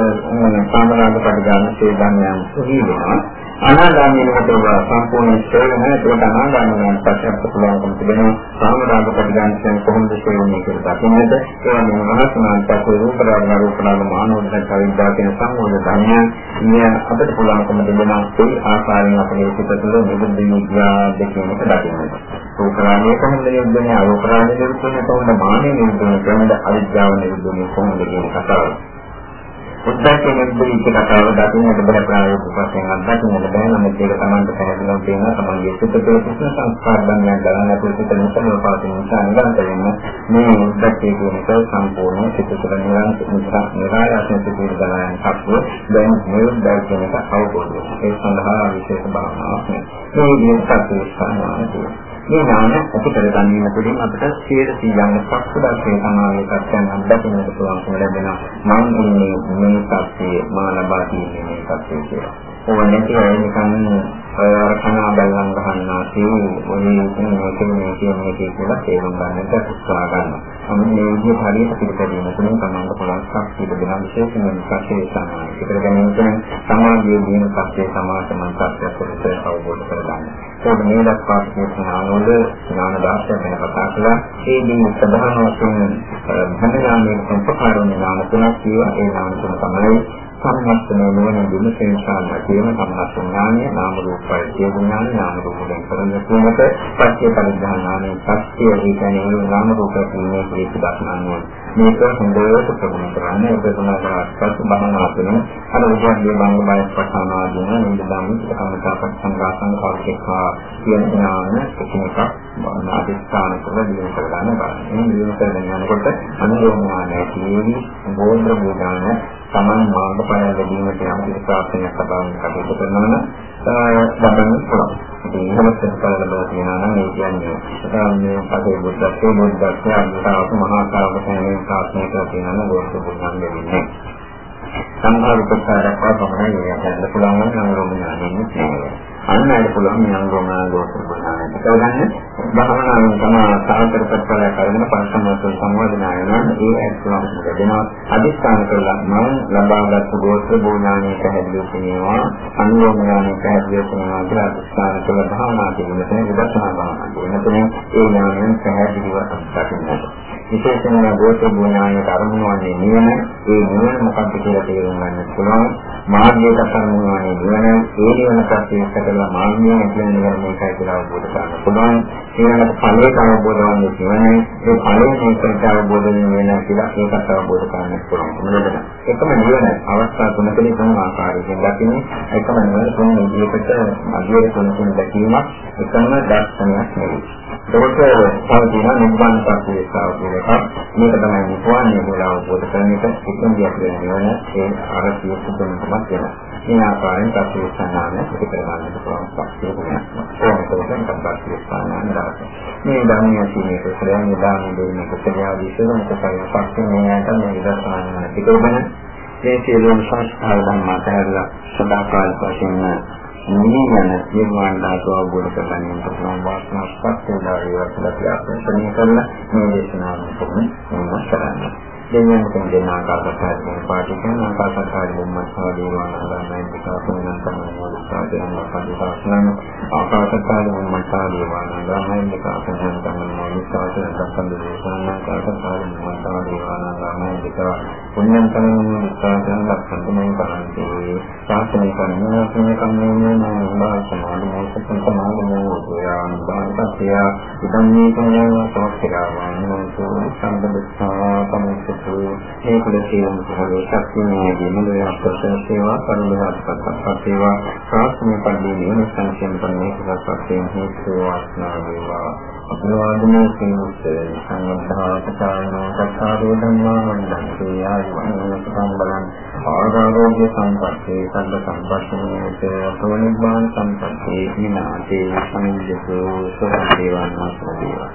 සාමනාග පරිගාන සේදන්යන් සුහි වෙනවා. අනාගාමී වෙනකොට සම්පූර්ණ ශ්‍රේණ ඒකට අනාගාමී වෙන පස්සේ අපට පුළුවන්කම තිබෙනවා. සාමනාග පරිගානයෙන් කොහොමද ශ්‍රේණිය කියලා දකින්නද ඒ වගේම මහත්මාන් පස්සේ රූපරාග රූපරාග මානෝදක කවිදා කියන සංවෝධ ධර්මයන් ඉන්නේ අපට පුළුවන්කම තිබෙනවා. ඒ ආකාරයෙන් අපේ සිත තුළ නිබුද්ධ විද්‍යා දෙකේම දකින්නද රූපරාගයේ කොහොමද නිබුද්ධනේ අරූපරාගයේ නිබුද්ධනේ කොහොමද? මානෙ නිබුද්ධනේ කොහොමද අවිද්‍යාව නිබුද්ධනේ කොහොමද කියන කතාව. උද්දච්ච නිබ්බිත කතාව දකින්නට බල ප්‍රායෝගික වශයෙන් අත්දකින්නට බෑ නම් ඒක Tamanට පැහැදිලිව පේනවා Tamanගේ සිත තුළ කිසිම සංස්කාර බන්ධනයක් ගලන නැතුව සිත නිතරම පවතින නිසා නිරන්තරයෙන්ම මේ උද්දච්ච කියන එක සම්පූර්ණ සිත තුළ නිරන්තර නිරායාසයෙන් සිත ගලන කප්පු දැන් මේ උද්දච්ච කියන එක අවබෝධ වෙනවා. ඒ සඳහා විශේෂ භාවනාවක් නේ මේ විදිහට සත්‍ය ස්ථානවල තියෙනවා මේ ඥාන ඇති කරගන්නීම තුළින් අපිට 100% සක්සුදාසේ සමාවේ සත්‍යයන් අත්දකින්නට පුළුවන්කම ලැබෙනවා. මම ඉන්නේ මේ සත්‍යයේ මා ලබා තියෙන මේ සත්‍යය කියලා. ඕනේ කියලා නිකන් අර කනා බැලන් ගහන්නාසේ ඔය මේක මේක මේක කියලා තේරුම් ගන්නට උත්සාහ කරනවා. අපි මේ විදිහට හරියට පිළිපැදීම තුළින් තමන්ට පුළුවන් ශක්තිය දෙන විශේෂයෙන්ම සත්‍යය සමාන. ඒකට ගැනීම කියන්නේ සමාධියේ දින සත්‍යය සමාන සත්‍යය පොතේ අවබෝධ කරගන්න. ඒක මේ දක්වා කියන ඥානවල ඥාන දාර්ශනය ගැන කතා කළා. ඒ දී ප්‍රධාන වශයෙන් භවනාමයේ උපකාර වන ඥාන තුනක් කියවා. ඒ ඥාන තුන තමයි සම්මස්තන නොවන දුමසේෂාන කියන සම්මස්තඥානය නාම රූපය කියන ඥානය නාම රූප වලින් කරන තුනට පස්සේ පරිඥානය පස්සේ ඒ කියන්නේ නාම රූප කියන්නේ ඒක දක්නන්නේ මේක හොඳට ප්‍රගුණ කරන්න ඒක තමයි කරාස්පස් බහනා කරන අර උගන්ගේ බංග බය පස්සන ආදින නිදාන කමතාපත් සංඝාසන කල්කේකා කියන ඥාන එකිනෙක නාදිස්ථාන කරලා දිනු කරගන්න බලන්න. මේ දිනු කරගෙන යනකොට අනුරෝධනාය කියන්නේ බෝධ බුදාන Taman මාර්ගඵල ලැබීමට යම් කිසි ප්‍රාර්ථනාවක් ලබන්න කටයුතු කරනවා නම් ලබන්න පුළුවන්. ඉතින් එහෙම ප්‍රතිඵල ලැබලා තියෙනවා නම් ඒ කියන්නේ මේ පදේ බුද්ධත්වයේ බුද්ධත්වයේ අන්තාවක මහා කාවකයන් ප්‍රාර්ථනා කරලා තියෙනවා නම් ලෝක බුද්ධන් දෙන්නේ. සංඝාර උපකාරයක් පමණයි යන්න පුළුවන් නම් අනුරෝධ ඥානෙන්නේ නැහැ. අන්න අර පුළුවන් මේ අංගෝමනා දෝෂ බලන්න. ඒකගන්න භාවනාවෙන් තමයි සාහතරපත් කරලා කරගෙන පරිසම්මත සංවර්ධනය වෙනවා. ඒ ඇත්තම දෙනවා. අදිස්ථාන කරලා මම ලබාගත් ගෝත්‍ර භෝඥානයේ පැහැදිලි වෙනවා. අනුගමනයේ පැහැදිලි වෙනවා කියලා අදිස්ථාන කරලා භාවනා කිරීමෙන් විදර්ශනා භාවනා කිරීමෙන් ඒ ඥානයෙන් පැහැදිලිව අත්දකින්නට. විශේෂයෙන්ම ගෝත්‍ර භෝඥානයේ අරමුණු වන්නේ නිවන. ඒ නිවන මොකක්ද කියලා තේරුම් ගන්න පුළුවන්. මාර්ගයට අරමුණු වන්නේ නිවන. ඒ නිවන ප්‍රත්‍යක්ෂ කරලා මාර්ගය කියන නිවන මේකයි කියලා අවබෝධ කරගන්න පුළුවන්. ඊළඟට ඵලයට අවබෝධ වන්නේ නිවන. ඒ ඵලයේ මේකට අවබෝධ වෙනවා කියලා ඒකත් අවබෝධ කරගන්න පුළුවන්. මොනවද? එකම නිවන අවස්ථා තුනකදී තුන් ආකාරයකින් දකින්නේ එකම නිවන තුන් විදිහකට අධ්‍යයන තුනකින් දැකීමක් එකම දර්ශනයක් නෙවෙයි. ඒකට පවතින නිබ්බාන පස්සේ කියන එක මේක තමයි නිවන්නේ කියලා අවබෝධ කරගන්න එක එකම දෙයක් වෙන ඒ අර සියලු තුනකමත් වෙනවා. මේ ආකාරයෙන් පස්සේ සංඥාන පිට කරගන්නට පුළුවන් පස්සේ වෙනවා. කොහොමද පස්සේ සංඥාන දාත. මේ ධර්මයේ තියෙන කුසලයන් දාන දෙන්නේ කුසලයාදී සිදුවන කුසලයන් පස්සේ මේකට මේ විදර්ශනාන පිටවෙන මේ සියලුම සංස්කාර ධර්ම අතහැරලා සදාකාලික වශයෙන් නිවන නිර්වාණ ධාතුව අවබෝධ කරගන්න පුළුවන් වාසනාවක් පස්සේ දාලා ඉවරලා ප්‍රයත්න කරලා මේ දේශනාව කොහොමද කරන්නේ දෙවියන් කෙනෙක් දෙන ආකාශකාරී පාටි කරන ආකාශකාරී බුම්මස්සා දේවානන්දයන් විකාශනයන් තමයි මොලස්කාරයන් වහන්සේලාසනන ආකාශකාරී බුම්මස්සා දේවානන්දයන් විකාශනයන් තමයි මොලස්කාරයන් සම්බන්ධ දේශනා ආකාශකාරී බුම්මස්සා දේවානන්දයන් විකාශ පුණ්‍යම් තමයි විකාශයන් ලක්ෂණය කරන්නේ ශාසනය කරනවා කියන කන්නේ නෝනා සමාධි මොහොතෙන් සමාධි මොහොතයන් බාහිරත්‍ය ඉදන් මේ කෙනා සමස්තකාවන් සම්බන්ධතා තමයි මේ කුල සියලුම සහලෝ ශක්තියේදී මුලින් අපසන සේවා පරිණාමපත් සේවා ප්‍රාථමික පරිදි නිවන සංකේම කරන්නේ කුලපත්යෙන් හේතු වාසනා වේවා. අභිවාදනයේ සිංහස සංවද්ධාපචාරණෝ සත්තාරෝ ධම්මා වන්දන්තේ ආයුවන්ව සම්බලං ආරෝග්‍ය සම්පත්තේ සම්බ සම්පත්තේ තෝනිබ්බාන සම්පත්තේ විනාතේ සමිද්දසෝ සෝදේවාන සෝදේවා